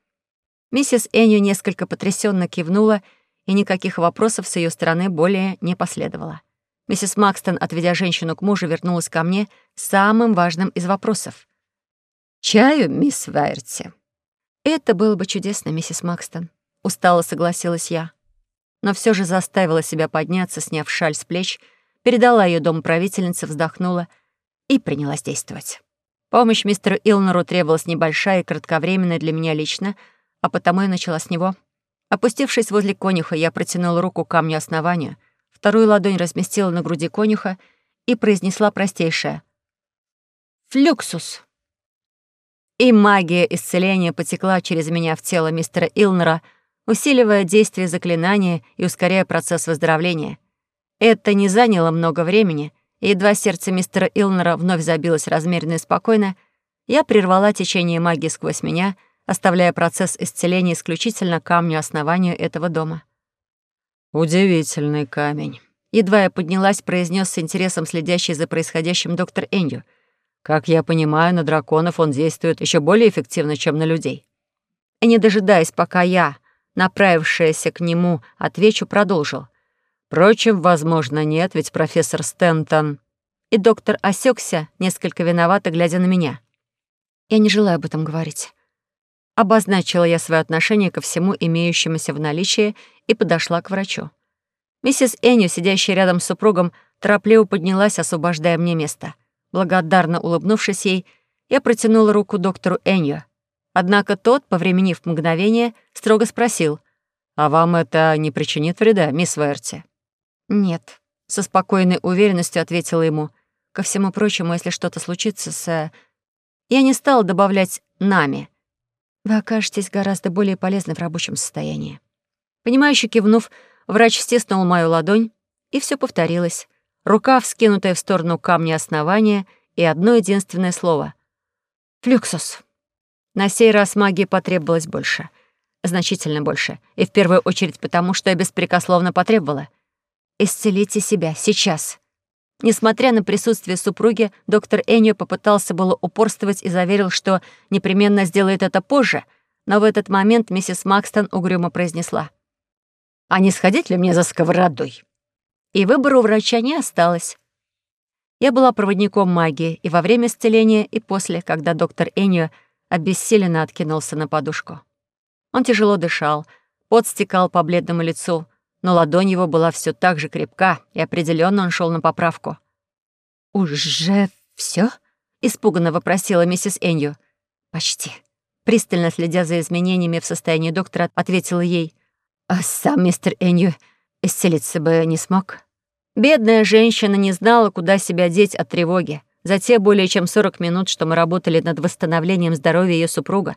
Миссис Энью несколько потрясенно кивнула, и никаких вопросов с ее стороны более не последовало. Миссис Макстон, отведя женщину к мужу, вернулась ко мне с самым важным из вопросов. «Чаю, мисс Вайерти?» «Это было бы чудесно, миссис Макстон», — устало согласилась я. Но все же заставила себя подняться, сняв шаль с плеч, передала ее домоправительнице, вздохнула и принялась действовать. Помощь мистеру Илнеру требовалась небольшая и кратковременная для меня лично, а потому я начала с него. Опустившись возле конюха, я протянула руку к камню основания, вторую ладонь разместила на груди конюха и произнесла простейшее. «Флюксус». И магия исцеления потекла через меня в тело мистера Илнера, усиливая действие заклинания и ускоряя процесс выздоровления. Это не заняло много времени, едва сердце мистера Илнера вновь забилось размеренно и спокойно, я прервала течение магии сквозь меня, оставляя процесс исцеления исключительно камню основанию этого дома. «Удивительный камень», Едва я поднялась, произнес с интересом следящий за происходящим доктор Энью. Как я понимаю, на драконов он действует еще более эффективно, чем на людей. И не дожидаясь, пока я, направившаяся к нему, отвечу, продолжил. Впрочем, возможно, нет, ведь профессор Стентон... И доктор осекся, несколько виновато, глядя на меня. Я не желаю об этом говорить. Обозначила я свое отношение ко всему имеющемуся в наличии и подошла к врачу. Миссис Энью, сидящая рядом с супругом, торопливо поднялась, освобождая мне место. Благодарно улыбнувшись ей, я протянула руку доктору Энью. Однако тот, повременив мгновение, строго спросил, «А вам это не причинит вреда, мисс Верти?» «Нет», — со спокойной уверенностью ответила ему. «Ко всему прочему, если что-то случится с...» э, Я не стала добавлять «нами». Вы окажетесь гораздо более полезны в рабочем состоянии. Понимающе кивнув, врач стиснул мою ладонь, и все повторилось. Рука, вскинутая в сторону камня основания, и одно единственное слово. «Флюксус». На сей раз магии потребовалось больше. Значительно больше. И в первую очередь потому, что я беспрекословно потребовала — Исцелите себя сейчас. Несмотря на присутствие супруги, доктор Эннио попытался было упорствовать и заверил, что непременно сделает это позже, но в этот момент миссис Макстон угрюмо произнесла. «А не сходить ли мне за сковородой?» И выбора у врача не осталось. Я была проводником магии и во время исцеления, и после, когда доктор Эннио обессиленно откинулся на подушку. Он тяжело дышал, пот стекал по бледному лицу — но ладонь его была все так же крепка, и определенно он шел на поправку. «Уже все? испуганно вопросила миссис Энью. «Почти». Пристально следя за изменениями в состоянии доктора, ответила ей. «А сам мистер Энью исцелиться бы не смог?» Бедная женщина не знала, куда себя деть от тревоги. За те более чем 40 минут, что мы работали над восстановлением здоровья ее супруга,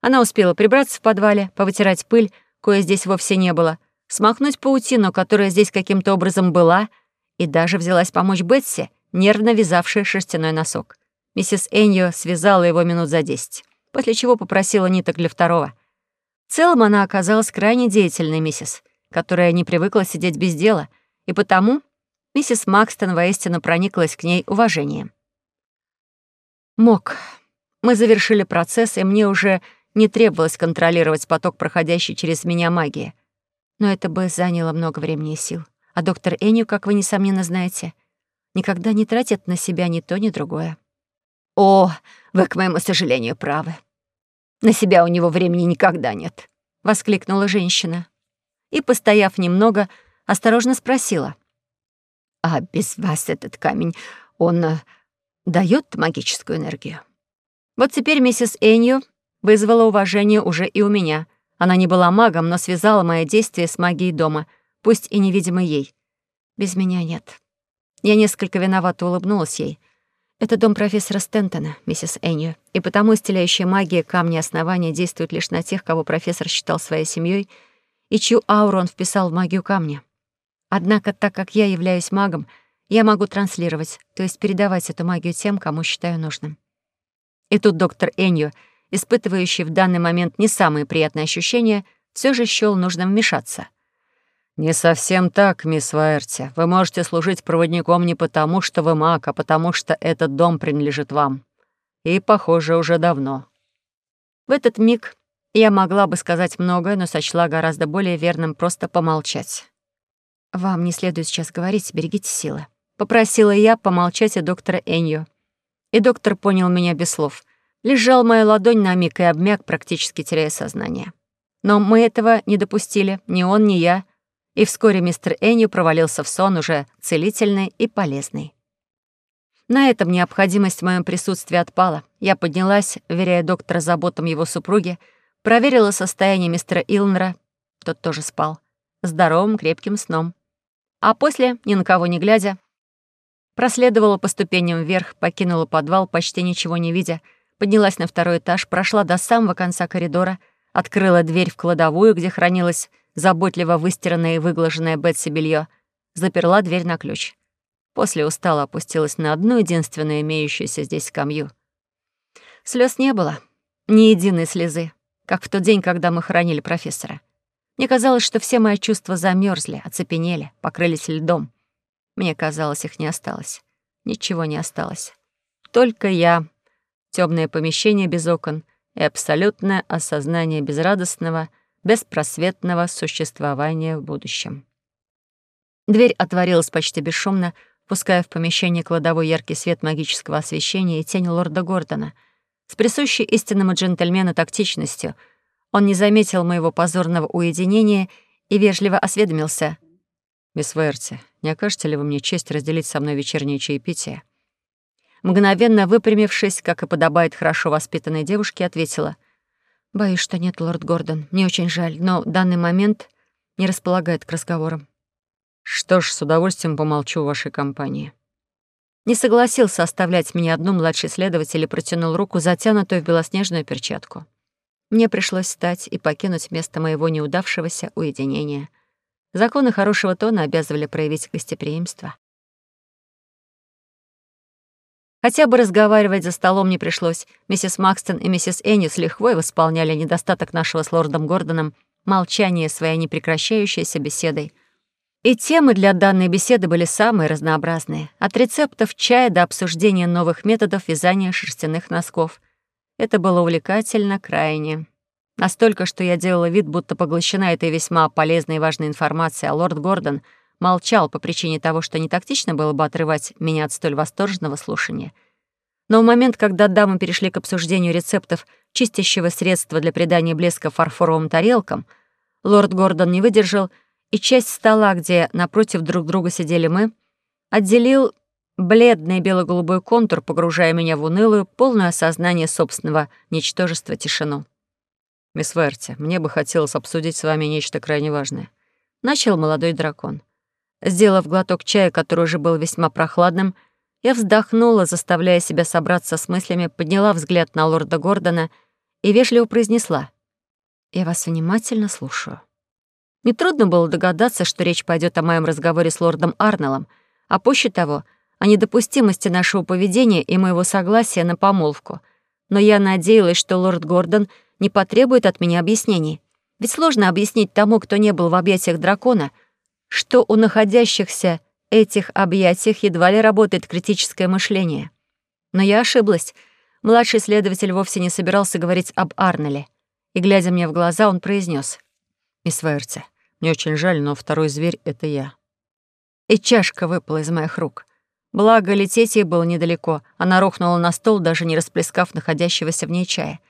она успела прибраться в подвале, повытирать пыль, кое здесь вовсе не было, смахнуть паутину, которая здесь каким-то образом была, и даже взялась помочь Бетси, нервно вязавшей шерстяной носок. Миссис Эньо связала его минут за десять, после чего попросила ниток для второго. В целом она оказалась крайне деятельной миссис, которая не привыкла сидеть без дела, и потому миссис Макстон воистину прониклась к ней уважением. Мог. Мы завершили процесс, и мне уже не требовалось контролировать поток, проходящий через меня магии — но это бы заняло много времени и сил. А доктор Эню, как вы, несомненно, знаете, никогда не тратит на себя ни то, ни другое. «О, вы, к моему сожалению, правы. На себя у него времени никогда нет», — воскликнула женщина. И, постояв немного, осторожно спросила. «А без вас этот камень, он э, даёт магическую энергию?» Вот теперь миссис Энью вызвала уважение уже и у меня — она не была магом, но связала мои действия с магией дома, пусть и невидимой ей. Без меня нет. Я несколько виновато улыбнулась ей. Это дом профессора Стентона, миссис Энью, и потому исцеляющая магия камни основания действует лишь на тех, кого профессор считал своей семьей и чью ауру он вписал в магию камня. Однако, так как я являюсь магом, я могу транслировать, то есть передавать эту магию тем, кому считаю нужным. И тут доктор Энью — испытывающий в данный момент не самые приятные ощущения, все же счёл нужным вмешаться. «Не совсем так, мисс Ваерти. Вы можете служить проводником не потому, что вы маг, а потому что этот дом принадлежит вам. И, похоже, уже давно». В этот миг я могла бы сказать многое, но сочла гораздо более верным просто помолчать. «Вам не следует сейчас говорить, берегите силы», — попросила я помолчать о доктора Энью. И доктор понял меня без слов. Лежал моя ладонь на миг и обмяк, практически теряя сознание. Но мы этого не допустили, ни он, ни я, и вскоре мистер Энью провалился в сон уже целительный и полезный. На этом необходимость в моем присутствии отпала. Я поднялась, веряя доктора заботам его супруги, проверила состояние мистера Илнера, тот тоже спал, здоровым крепким сном. А после, ни на кого не глядя, проследовала по ступеням вверх, покинула подвал, почти ничего не видя, поднялась на второй этаж, прошла до самого конца коридора, открыла дверь в кладовую, где хранилось заботливо выстиранное и выглаженное Бетси белье, заперла дверь на ключ. После устало опустилась на одну единственную имеющуюся здесь скамью. Слез не было, ни единой слезы, как в тот день, когда мы хоронили профессора. Мне казалось, что все мои чувства замерзли, оцепенели, покрылись льдом. Мне казалось, их не осталось. Ничего не осталось. Только я, темное помещение без окон и абсолютное осознание безрадостного, беспросветного существования в будущем. Дверь отворилась почти бесшумно, пуская в помещение кладовой яркий свет магического освещения и тень лорда Гордона. С присущей истинному джентльмену тактичностью он не заметил моего позорного уединения и вежливо осведомился. «Мисс Верти, не окажете ли вы мне честь разделить со мной вечернее чаепитие?» Мгновенно выпрямившись, как и подобает хорошо воспитанной девушке, ответила. «Боюсь, что нет, лорд Гордон. Мне очень жаль, но данный момент не располагает к разговорам». Что ж, с удовольствием помолчу в вашей компании. Не согласился оставлять меня одну младший следователь и протянул руку, затянутую в белоснежную перчатку. Мне пришлось встать и покинуть место моего неудавшегося уединения. Законы хорошего тона обязывали проявить гостеприимство. Хотя бы разговаривать за столом не пришлось. Миссис Макстон и миссис Энни с лихвой восполняли недостаток нашего с лордом Гордоном молчания своей непрекращающейся беседой — и темы для данной беседы были самые разнообразные, от рецептов чая до обсуждения новых методов вязания шерстяных носков. Это было увлекательно крайне. Настолько, что я делала вид, будто поглощена этой весьма полезной и важной информацией, а лорд Гордон молчал по причине того, что не тактично было бы отрывать меня от столь восторженного слушания. Но в момент, когда дамы перешли к обсуждению рецептов чистящего средства для придания блеска фарфоровым тарелкам, лорд Гордон не выдержал — и часть стола, где напротив друг друга сидели мы, отделил бледный бело-голубой контур, погружая меня в унылую, полное осознание собственного ничтожества тишину. «Мисс Верти, мне бы хотелось обсудить с вами нечто крайне важное», — начал молодой дракон. Сделав глоток чая, который уже был весьма прохладным, я вздохнула, заставляя себя собраться с мыслями, подняла взгляд на лорда Гордона и вежливо произнесла. «Я вас внимательно слушаю». Нетрудно было догадаться, что речь пойдет о моем разговоре с лордом Арнеллом, а позже того — о недопустимости нашего поведения и моего согласия на помолвку. Но я надеялась, что лорд Гордон не потребует от меня объяснений. Ведь сложно объяснить тому, кто не был в объятиях дракона, что у находящихся этих объятиях едва ли работает критическое мышление. Но я ошиблась. Младший следователь вовсе не собирался говорить об Арнеле. И, глядя мне в глаза, он произнес: «Мисс Вайерти, мне очень жаль, но второй зверь — это я». И чашка выпала из моих рук. Благо, лететь ей было недалеко. Она рухнула на стол, даже не расплескав находящегося в ней чая.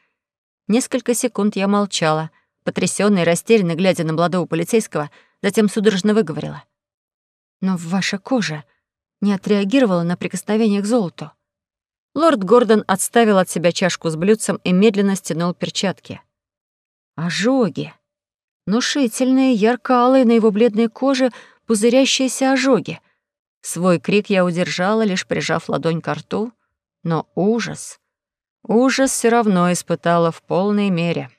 Несколько секунд я молчала, потрясённая и растерянно глядя на молодого полицейского, затем судорожно выговорила. «Но ваша кожа не отреагировала на прикосновение к золоту». Лорд Гордон отставил от себя чашку с блюдцем и медленно стянул перчатки. «Ожоги!» Внушительные, ярко-алые на его бледной коже пузырящиеся ожоги. Свой крик я удержала, лишь прижав ладонь к рту. Но ужас, ужас все равно испытала в полной мере.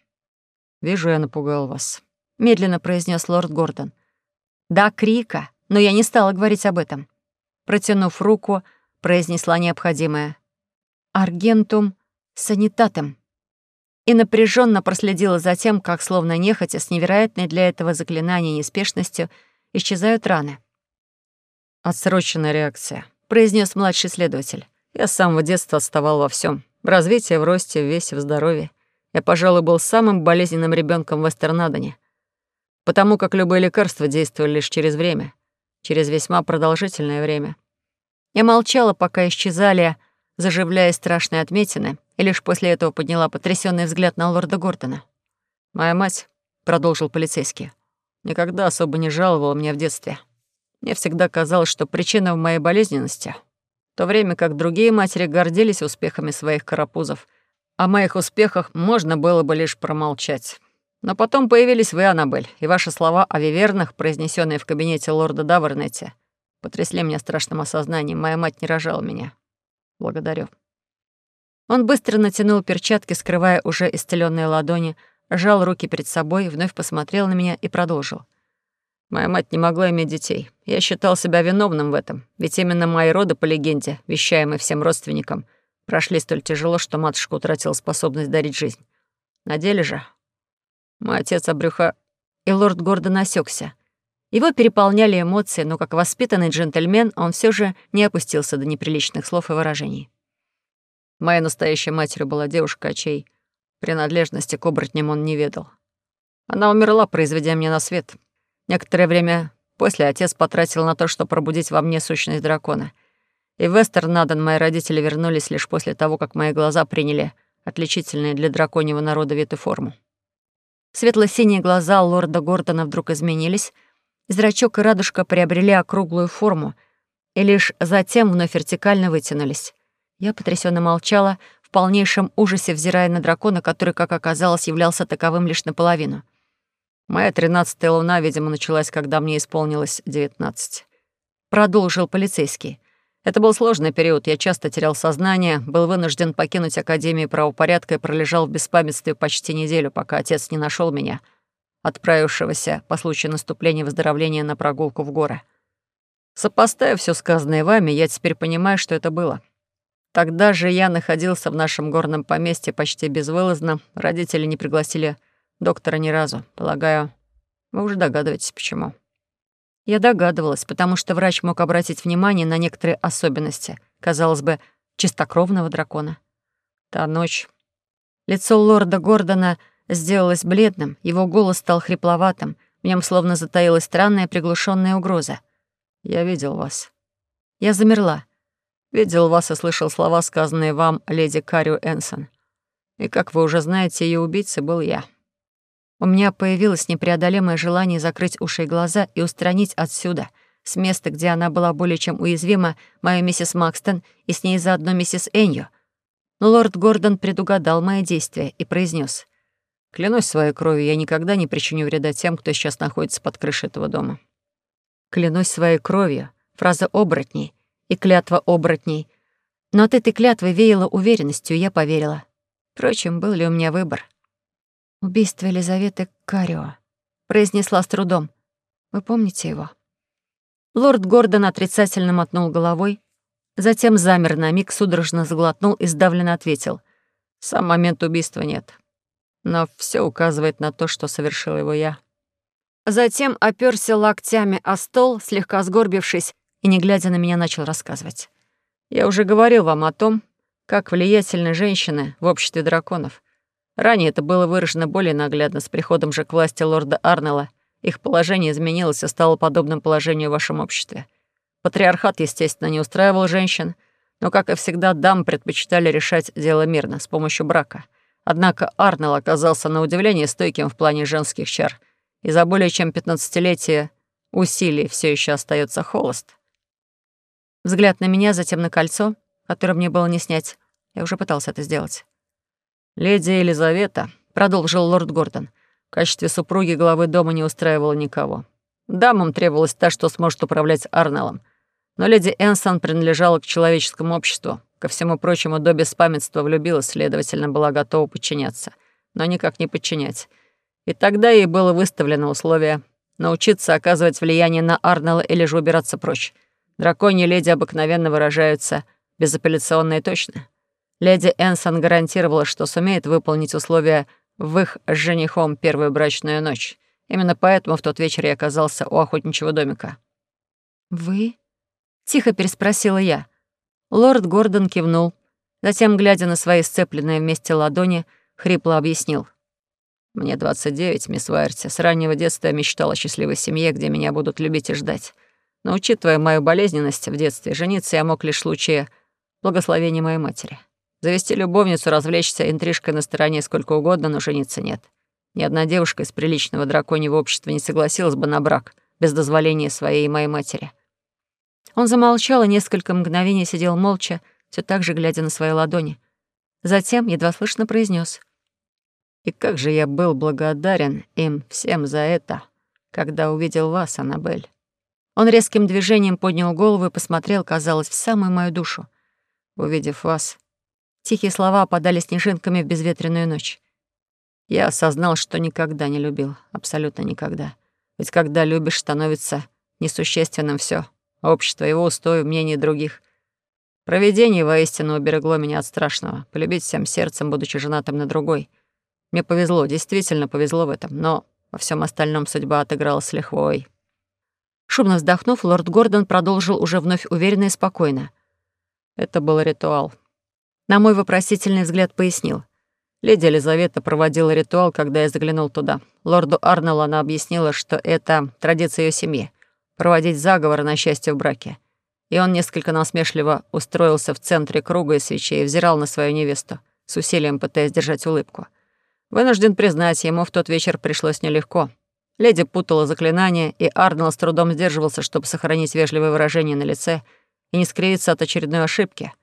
«Вижу, я напугал вас», — медленно произнес лорд Гордон. «Да, крика, но я не стала говорить об этом». Протянув руку, произнесла необходимое. «Аргентум санитатом» и напряженно проследила за тем, как, словно нехотя, с невероятной для этого заклинания неспешностью, исчезают раны. «Отсроченная реакция», — произнес младший следователь. «Я с самого детства отставал во всем: В развитии, в росте, в весе, в здоровье. Я, пожалуй, был самым болезненным ребенком в Эстернадоне, потому как любые лекарства действовали лишь через время. через весьма продолжительное время. Я молчала, пока исчезали, заживляя страшные отметины, и лишь после этого подняла потрясенный взгляд на лорда Гордона. «Моя мать», — продолжил полицейский, — «никогда особо не жаловала меня в детстве. Мне всегда казалось, что причина в моей болезненности, в то время как другие матери гордились успехами своих карапузов. О моих успехах можно было бы лишь промолчать. Но потом появились вы, Аннабель, и ваши слова о вивернах, произнесенные в кабинете лорда Давернете, потрясли меня страшным осознанием. Моя мать не рожала меня. Благодарю. Он быстро натянул перчатки, скрывая уже исцеленные ладони, сжал руки перед собой, вновь посмотрел на меня и продолжил. Моя мать не могла иметь детей. Я считал себя виновным в этом, ведь именно мои роды, по легенде, вещаемые всем родственникам, прошли столь тяжело, что матушка утратила способность дарить жизнь. На деле же мой отец обрюха... И лорд Гордон осекся. Его переполняли эмоции, но как воспитанный джентльмен он все же не опустился до неприличных слов и выражений. Моя настоящая матерью была девушка, чьей принадлежности к оборотням он не ведал. Она умерла, произведя меня на свет. Некоторое время после отец потратил на то, чтобы пробудить во мне сущность дракона. И в Вестернаден мои родители вернулись лишь после того, как мои глаза приняли отличительные для драконьего народа вид и форму. Светло-синие глаза лорда Гордона вдруг изменились, зрачок и радужка приобрели округлую форму и лишь затем вновь вертикально вытянулись. Я потрясенно молчала, в полнейшем ужасе взирая на дракона, который, как оказалось, являлся таковым лишь наполовину. Моя тринадцатая луна, видимо, началась, когда мне исполнилось девятнадцать. Продолжил полицейский. Это был сложный период, я часто терял сознание, был вынужден покинуть Академию правопорядка и пролежал в беспамятстве почти неделю, пока отец не нашел меня, отправившегося по случаю наступления выздоровления на прогулку в горы. Сопоставив все сказанное вами, я теперь понимаю, что это было. Тогда же я находился в нашем горном поместье почти безвылазно, родители не пригласили доктора ни разу. Полагаю, вы уже догадываетесь, почему. Я догадывалась, потому что врач мог обратить внимание на некоторые особенности, казалось бы, чистокровного дракона. Та ночь. Лицо лорда Гордона сделалось бледным, его голос стал хрипловатым, в нем словно затаилась странная приглушенная угроза. «Я видел вас». Я замерла. Видел вас и слышал слова, сказанные вам леди Карио Энсон. И, как вы уже знаете, ее убийцей был я. У меня появилось непреодолимое желание закрыть уши и глаза и устранить отсюда, с места, где она была более чем уязвима, мою миссис Макстон и с ней заодно миссис Энью. Но лорд Гордон предугадал мои действия и произнес: «Клянусь своей кровью, я никогда не причиню вреда тем, кто сейчас находится под крышей этого дома». «Клянусь своей кровью» — фраза оборотней и клятва оборотней. Но от этой клятвы веяло уверенностью, я поверила. Впрочем, был ли у меня выбор? «Убийство Елизаветы Карио», — произнесла с трудом. «Вы помните его?» Лорд Гордон отрицательно мотнул головой, затем замер на миг, судорожно заглотнул и сдавленно ответил. «Сам момент убийства нет. Но все указывает на то, что совершил его я». Затем оперся локтями о стол, слегка сгорбившись, и, не глядя на меня, начал рассказывать. «Я уже говорил вам о том, как влиятельны женщины в обществе драконов. Ранее это было выражено более наглядно с приходом же к власти лорда Арнелла. Их положение изменилось и стало подобным положению в вашем обществе. Патриархат, естественно, не устраивал женщин, но, как и всегда, дам предпочитали решать дело мирно, с помощью брака. Однако Арнелл оказался на удивление стойким в плане женских чар, и за более чем пятнадцатилетие усилий все еще остается холост. Взгляд на меня, затем на кольцо, которое мне было не снять. Я уже пытался это сделать. «Леди Елизавета», — продолжил лорд Гордон, в качестве супруги главы дома не устраивала никого. Дамам требовалась та, что сможет управлять Арнеллом. Но леди Энсон принадлежала к человеческому обществу. Ко всему прочему, до беспамятства влюбилась, следовательно, была готова подчиняться. Но никак не подчинять. И тогда ей было выставлено условие научиться оказывать влияние на Арнелла или же убираться прочь. Драконьи леди обыкновенно выражаются безапелляционно и точно. Леди Энсон гарантировала, что сумеет выполнить условия в их с женихом первую брачную ночь. Именно поэтому в тот вечер я оказался у охотничьего домика. «Вы?» — тихо переспросила я. Лорд Гордон кивнул. Затем, глядя на свои сцепленные вместе ладони, хрипло объяснил. «Мне 29, мисс Вайерти. С раннего детства я мечтала о счастливой семье, где меня будут любить и ждать. Но учитывая мою болезненность в детстве, жениться я мог лишь в случае благословения моей матери. Завести любовницу, развлечься интрижкой на стороне сколько угодно, но жениться нет. Ни одна девушка из приличного драконьего общества не согласилась бы на брак без дозволения своей и моей матери. Он замолчал и несколько мгновений сидел молча, все так же глядя на свои ладони. Затем едва слышно произнес: «И как же я был благодарен им всем за это, когда увидел вас, Аннабель». Он резким движением поднял голову и посмотрел, казалось, в самую мою душу. Увидев вас, тихие слова опадали снежинками в безветренную ночь. Я осознал, что никогда не любил, абсолютно никогда. Ведь когда любишь, становится несущественным все: общество, его устои, мнение других. Провидение воистину уберегло меня от страшного, полюбить всем сердцем, будучи женатым на другой. Мне повезло, действительно повезло в этом, но во всем остальном судьба отыграла с лихвой. Шумно вздохнув, лорд Гордон продолжил уже вновь уверенно и спокойно. Это был ритуал. На мой вопросительный взгляд пояснил. Леди Елизавета проводила ритуал, когда я заглянул туда. Лорду Арнеллу она объяснила, что это традиция ее семьи — проводить заговор на счастье в браке. И он несколько насмешливо устроился в центре круга и свечей и взирал на свою невесту, с усилием пытаясь держать улыбку. Вынужден признать, ему в тот вечер пришлось нелегко. Леди путала заклинания, и Арнелл с трудом сдерживался, чтобы сохранить вежливое выражение на лице и не скривиться от очередной ошибки —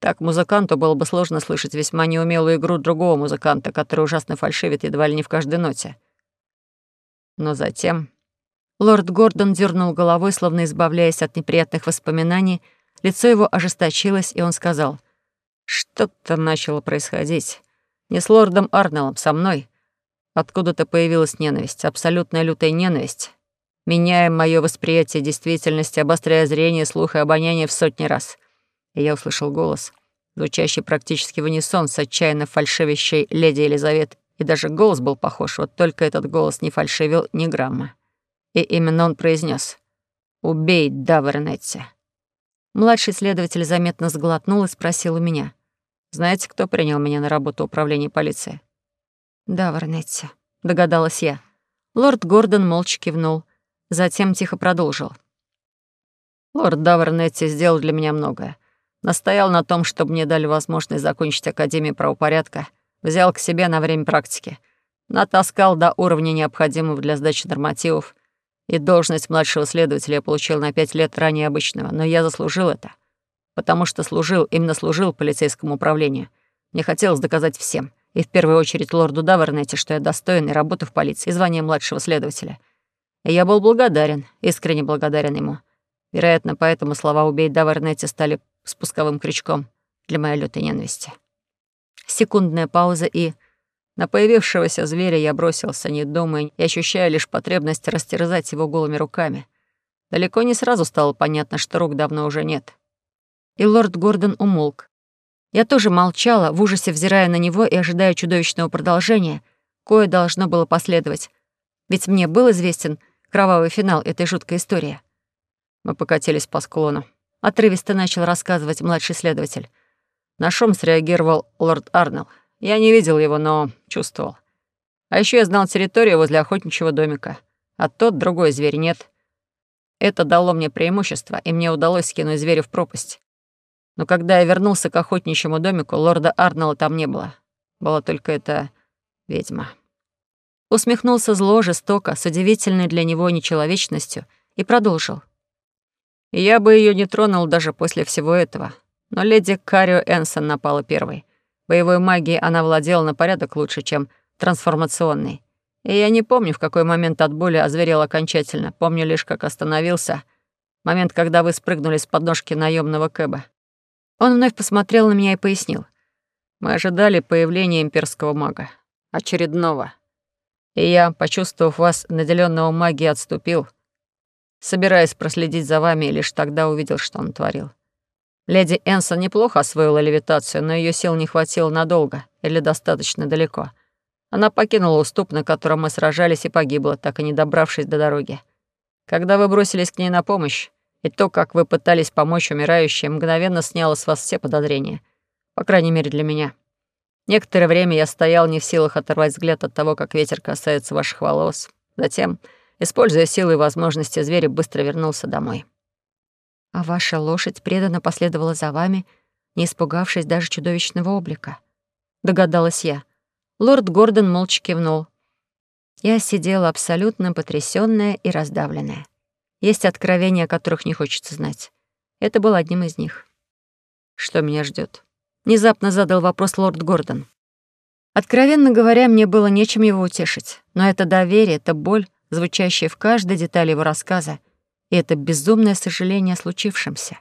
так музыканту было бы сложно слышать весьма неумелую игру другого музыканта, который ужасно фальшивит едва ли не в каждой ноте. Но затем... Лорд Гордон дернул головой, словно избавляясь от неприятных воспоминаний. Лицо его ожесточилось, и он сказал, «Что-то начало происходить. Не с лордом Арнеллом, со мной. Откуда-то появилась ненависть, абсолютная лютая ненависть, меняя мое восприятие действительности, обостряя зрение, слух и обоняние в сотни раз и я услышал голос, звучащий практически в унисон с отчаянно фальшивящей леди Елизавет, и даже голос был похож, вот только этот голос не фальшивил ни грамма. И именно он произнес: «Убей Давернетти». Младший следователь заметно сглотнул и спросил у меня. «Знаете, кто принял меня на работу управления полиции?» «Да, Варнетти», — догадалась я. Лорд Гордон молча кивнул, затем тихо продолжил. «Лорд Давернетти сделал для меня многое. Настоял на том, чтобы мне дали возможность закончить Академию правопорядка. Взял к себе на время практики. Натаскал до уровня необходимого для сдачи нормативов. И должность младшего следователя я получил на пять лет ранее обычного. Но я заслужил это. Потому что служил, именно служил полицейскому управлению. Мне хотелось доказать всем, и в первую очередь лорду Давернете, что я достоин и работу в полиции, и звание младшего следователя. И я был благодарен, искренне благодарен ему. Вероятно, поэтому слова «убей Давернете» стали спусковым крючком для моей лютой ненависти. Секундная пауза и... На появившегося зверя я бросился, не думая и ощущая лишь потребность растерзать его голыми руками. Далеко не сразу стало понятно, что рук давно уже нет. И лорд Гордон умолк. Я тоже молчала, в ужасе взирая на него и ожидая чудовищного продолжения, кое должно было последовать. Ведь мне был известен кровавый финал этой жуткой истории. Мы покатились по склону. Отрывисто начал рассказывать младший следователь. На шум среагировал лорд Арнелл. Я не видел его, но чувствовал. А еще я знал территорию возле охотничьего домика. А тот другой зверь нет. Это дало мне преимущество, и мне удалось скинуть зверя в пропасть. Но когда я вернулся к охотничьему домику, лорда Арнелла там не было. Была только эта ведьма. Усмехнулся зло, жестоко, с удивительной для него нечеловечностью, и продолжил. Я бы ее не тронул даже после всего этого. Но леди Карио Энсон напала первой. Боевой магией она владела на порядок лучше, чем трансформационной. И я не помню, в какой момент от боли озверел окончательно. Помню лишь, как остановился. Момент, когда вы спрыгнули с подножки наемного кэба. Он вновь посмотрел на меня и пояснил. Мы ожидали появления имперского мага. Очередного. И я, почувствовав вас, наделенного магией, отступил — собираясь проследить за вами, и лишь тогда увидел, что он творил. Леди Энсон неплохо освоила левитацию, но ее сил не хватило надолго или достаточно далеко. Она покинула уступ, на котором мы сражались, и погибла, так и не добравшись до дороги. Когда вы бросились к ней на помощь, и то, как вы пытались помочь умирающей, мгновенно сняло с вас все подозрения. По крайней мере, для меня. Некоторое время я стоял не в силах оторвать взгляд от того, как ветер касается ваших волос. Затем Используя силы и возможности, зверь быстро вернулся домой. А ваша лошадь преданно последовала за вами, не испугавшись даже чудовищного облика. Догадалась я. Лорд Гордон молча кивнул. Я сидела абсолютно потрясённая и раздавленная. Есть откровения, о которых не хочется знать. Это был одним из них. Что меня ждет? Внезапно задал вопрос лорд Гордон. Откровенно говоря, мне было нечем его утешить. Но это доверие, это боль, звучащая в каждой детали его рассказа, и это безумное сожаление о случившемся.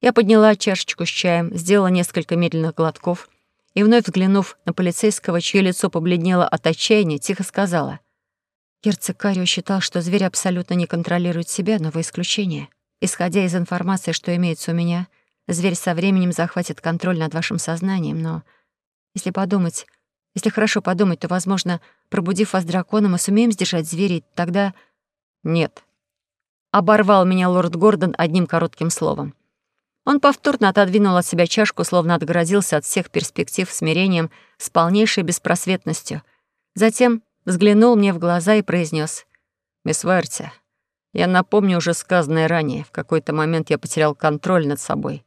Я подняла чашечку с чаем, сделала несколько медленных глотков и, вновь взглянув на полицейского, чье лицо побледнело от отчаяния, тихо сказала. Герцог Карио считал, что зверь абсолютно не контролирует себя, но вы исключение. Исходя из информации, что имеется у меня, зверь со временем захватит контроль над вашим сознанием, но если подумать, если хорошо подумать, то, возможно, пробудив вас драконом, мы сумеем сдержать зверя, и тогда... Нет. Оборвал меня лорд Гордон одним коротким словом. Он повторно отодвинул от себя чашку, словно отгородился от всех перспектив смирением с полнейшей беспросветностью. Затем взглянул мне в глаза и произнес: «Мисс Варти, я напомню уже сказанное ранее. В какой-то момент я потерял контроль над собой.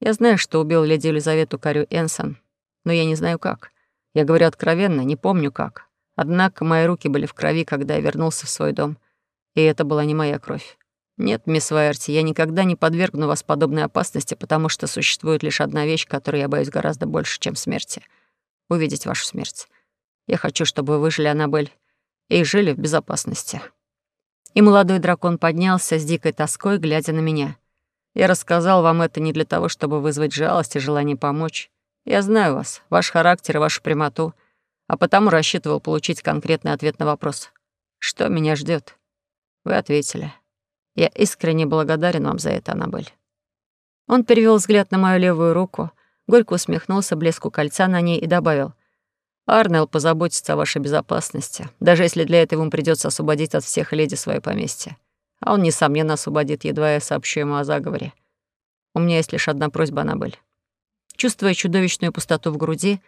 Я знаю, что убил леди Елизавету Карю Энсон, но я не знаю как. Я говорю откровенно, не помню как. Однако мои руки были в крови, когда я вернулся в свой дом. И это была не моя кровь. Нет, мисс Вайерти, я никогда не подвергну вас подобной опасности, потому что существует лишь одна вещь, которой я боюсь гораздо больше, чем смерти. Увидеть вашу смерть. Я хочу, чтобы вы выжили, Аннабель, и жили в безопасности». И молодой дракон поднялся с дикой тоской, глядя на меня. «Я рассказал вам это не для того, чтобы вызвать жалость и желание помочь. Я знаю вас, ваш характер и вашу прямоту, а потому рассчитывал получить конкретный ответ на вопрос. Что меня ждет? Вы ответили. Я искренне благодарен вам за это, Аннабель». Он перевел взгляд на мою левую руку, горько усмехнулся блеску кольца на ней и добавил. Арнелл позаботится о вашей безопасности, даже если для этого ему придется освободить от всех леди свое поместье. А он, несомненно, освободит, едва я сообщу ему о заговоре. У меня есть лишь одна просьба, Аннабель. Чувствуя чудовищную пустоту в груди,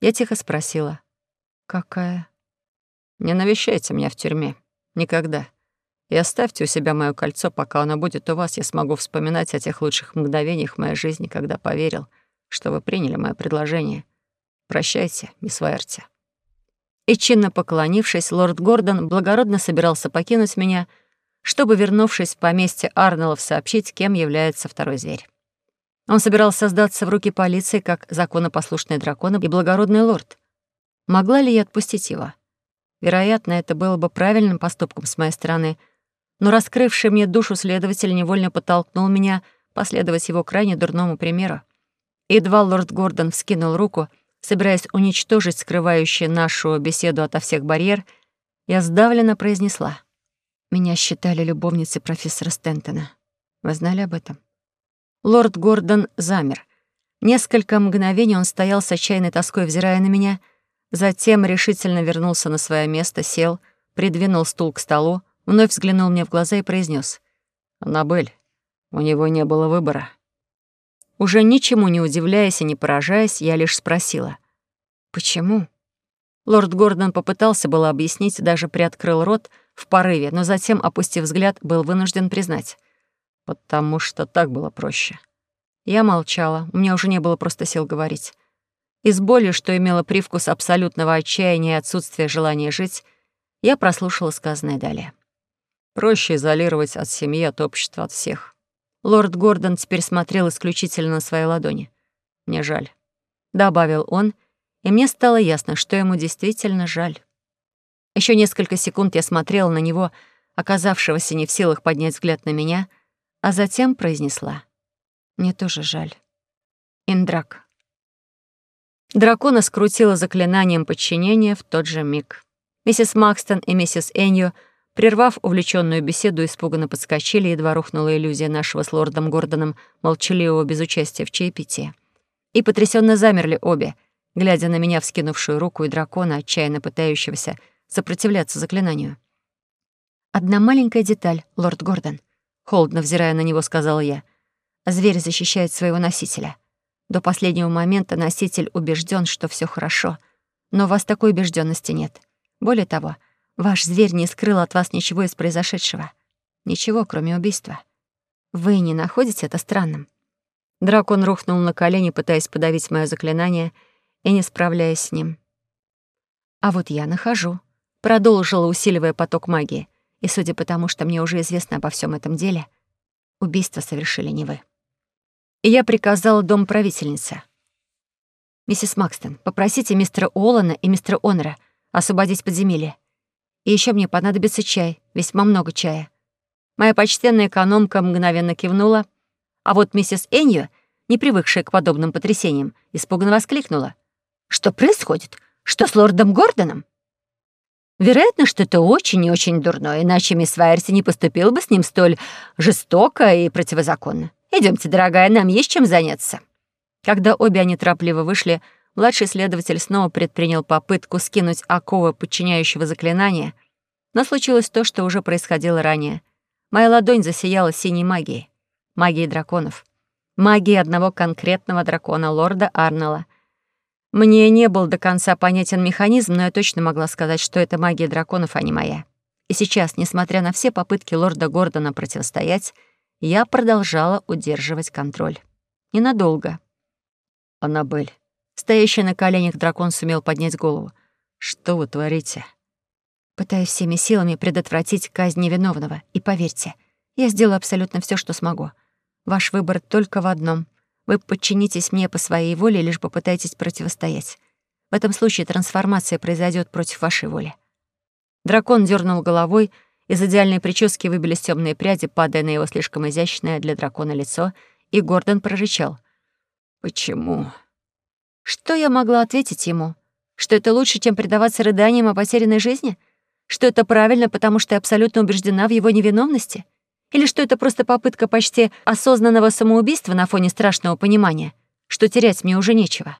я тихо спросила. «Какая?» «Не навещайте меня в тюрьме. Никогда. И оставьте у себя моё кольцо, пока оно будет у вас. Я смогу вспоминать о тех лучших мгновениях моей жизни, когда поверил, что вы приняли моё предложение Прощайте, мисс Вайерти». И чинно поклонившись, лорд Гордон благородно собирался покинуть меня, чтобы, вернувшись в поместье Арнеллов, сообщить, кем является второй зверь. Он собирался сдаться в руки полиции как законопослушный дракон и благородный лорд. Могла ли я отпустить его? Вероятно, это было бы правильным поступком с моей стороны, но раскрывший мне душу следователь невольно подтолкнул меня последовать его крайне дурному примеру. Едва лорд Гордон вскинул руку, собираясь уничтожить скрывающий нашу беседу ото всех барьер, я сдавленно произнесла. «Меня считали любовницей профессора Стентона. Вы знали об этом?» Лорд Гордон замер. Несколько мгновений он стоял с отчаянной тоской, взирая на меня, затем решительно вернулся на свое место, сел, придвинул стул к столу, вновь взглянул мне в глаза и произнес: «Аннабель, у него не было выбора». Уже ничему не удивляясь и не поражаясь, я лишь спросила. «Почему?» Лорд Гордон попытался было объяснить, даже приоткрыл рот в порыве, но затем, опустив взгляд, был вынужден признать. «Потому что так было проще». Я молчала, у меня уже не было просто сил говорить. И с болью, что имело привкус абсолютного отчаяния и отсутствия желания жить, я прослушала сказанное далее. Проще изолировать от семьи, от общества, от всех. Лорд Гордон теперь смотрел исключительно на свои ладони. «Мне жаль», — добавил он, и мне стало ясно, что ему действительно жаль. Еще несколько секунд я смотрела на него, оказавшегося не в силах поднять взгляд на меня, а затем произнесла. «Мне тоже жаль. Индрак». Дракона скрутила заклинанием подчинения в тот же миг. Миссис Макстон и миссис Энью — Прервав увлеченную беседу, испуганно подскочили, едва рухнула иллюзия нашего с лордом Гордоном молчаливого безучастия в чаепитии. И потрясенно замерли обе, глядя на меня, вскинувшую руку и дракона, отчаянно пытающегося сопротивляться заклинанию. «Одна маленькая деталь, лорд Гордон», — холодно взирая на него, сказала я. «Зверь защищает своего носителя. До последнего момента носитель убежден, что все хорошо, но у вас такой убежденности нет. Более того, — Ваш зверь не скрыл от вас ничего из произошедшего. Ничего, кроме убийства. Вы не находите это странным?» Дракон рухнул на колени, пытаясь подавить мое заклинание и не справляясь с ним. «А вот я нахожу», — продолжила, усиливая поток магии. «И судя по тому, что мне уже известно обо всем этом деле, убийство совершили не вы». И я приказала дом правительницы. «Миссис Макстон, попросите мистера Уоллена и мистера Онора освободить подземелье. И еще мне понадобится чай, весьма много чая». Моя почтенная экономка мгновенно кивнула, а вот миссис Энью, не привыкшая к подобным потрясениям, испуганно воскликнула. «Что происходит? Что с лордом Гордоном?» Вероятно, что это очень и очень дурно, иначе мисс Вайерси не поступил бы с ним столь жестоко и противозаконно. Идемте, дорогая, нам есть чем заняться». Когда обе они торопливо вышли, младший следователь снова предпринял попытку скинуть оковы подчиняющего заклинания, но случилось то, что уже происходило ранее. Моя ладонь засияла синей магией. Магией драконов. Магией одного конкретного дракона, лорда Арнелла. Мне не был до конца понятен механизм, но я точно могла сказать, что это магия драконов, а не моя. И сейчас, несмотря на все попытки лорда Гордона противостоять, я продолжала удерживать контроль. Ненадолго. «Аннабель». Стоящий на коленях дракон сумел поднять голову. «Что вы творите?» Пытаюсь всеми силами предотвратить казнь невиновного. И поверьте, я сделаю абсолютно все, что смогу. Ваш выбор только в одном. Вы подчинитесь мне по своей воле, лишь попытаетесь противостоять. В этом случае трансформация произойдет против вашей воли. Дракон дернул головой, из идеальной прически выбились темные пряди, падая на его слишком изящное для дракона лицо, и Гордон прорычал. «Почему?» Что я могла ответить ему? Что это лучше, чем предаваться рыданиям о потерянной жизни? Что это правильно, потому что я абсолютно убеждена в его невиновности? Или что это просто попытка почти осознанного самоубийства на фоне страшного понимания, что терять мне уже нечего?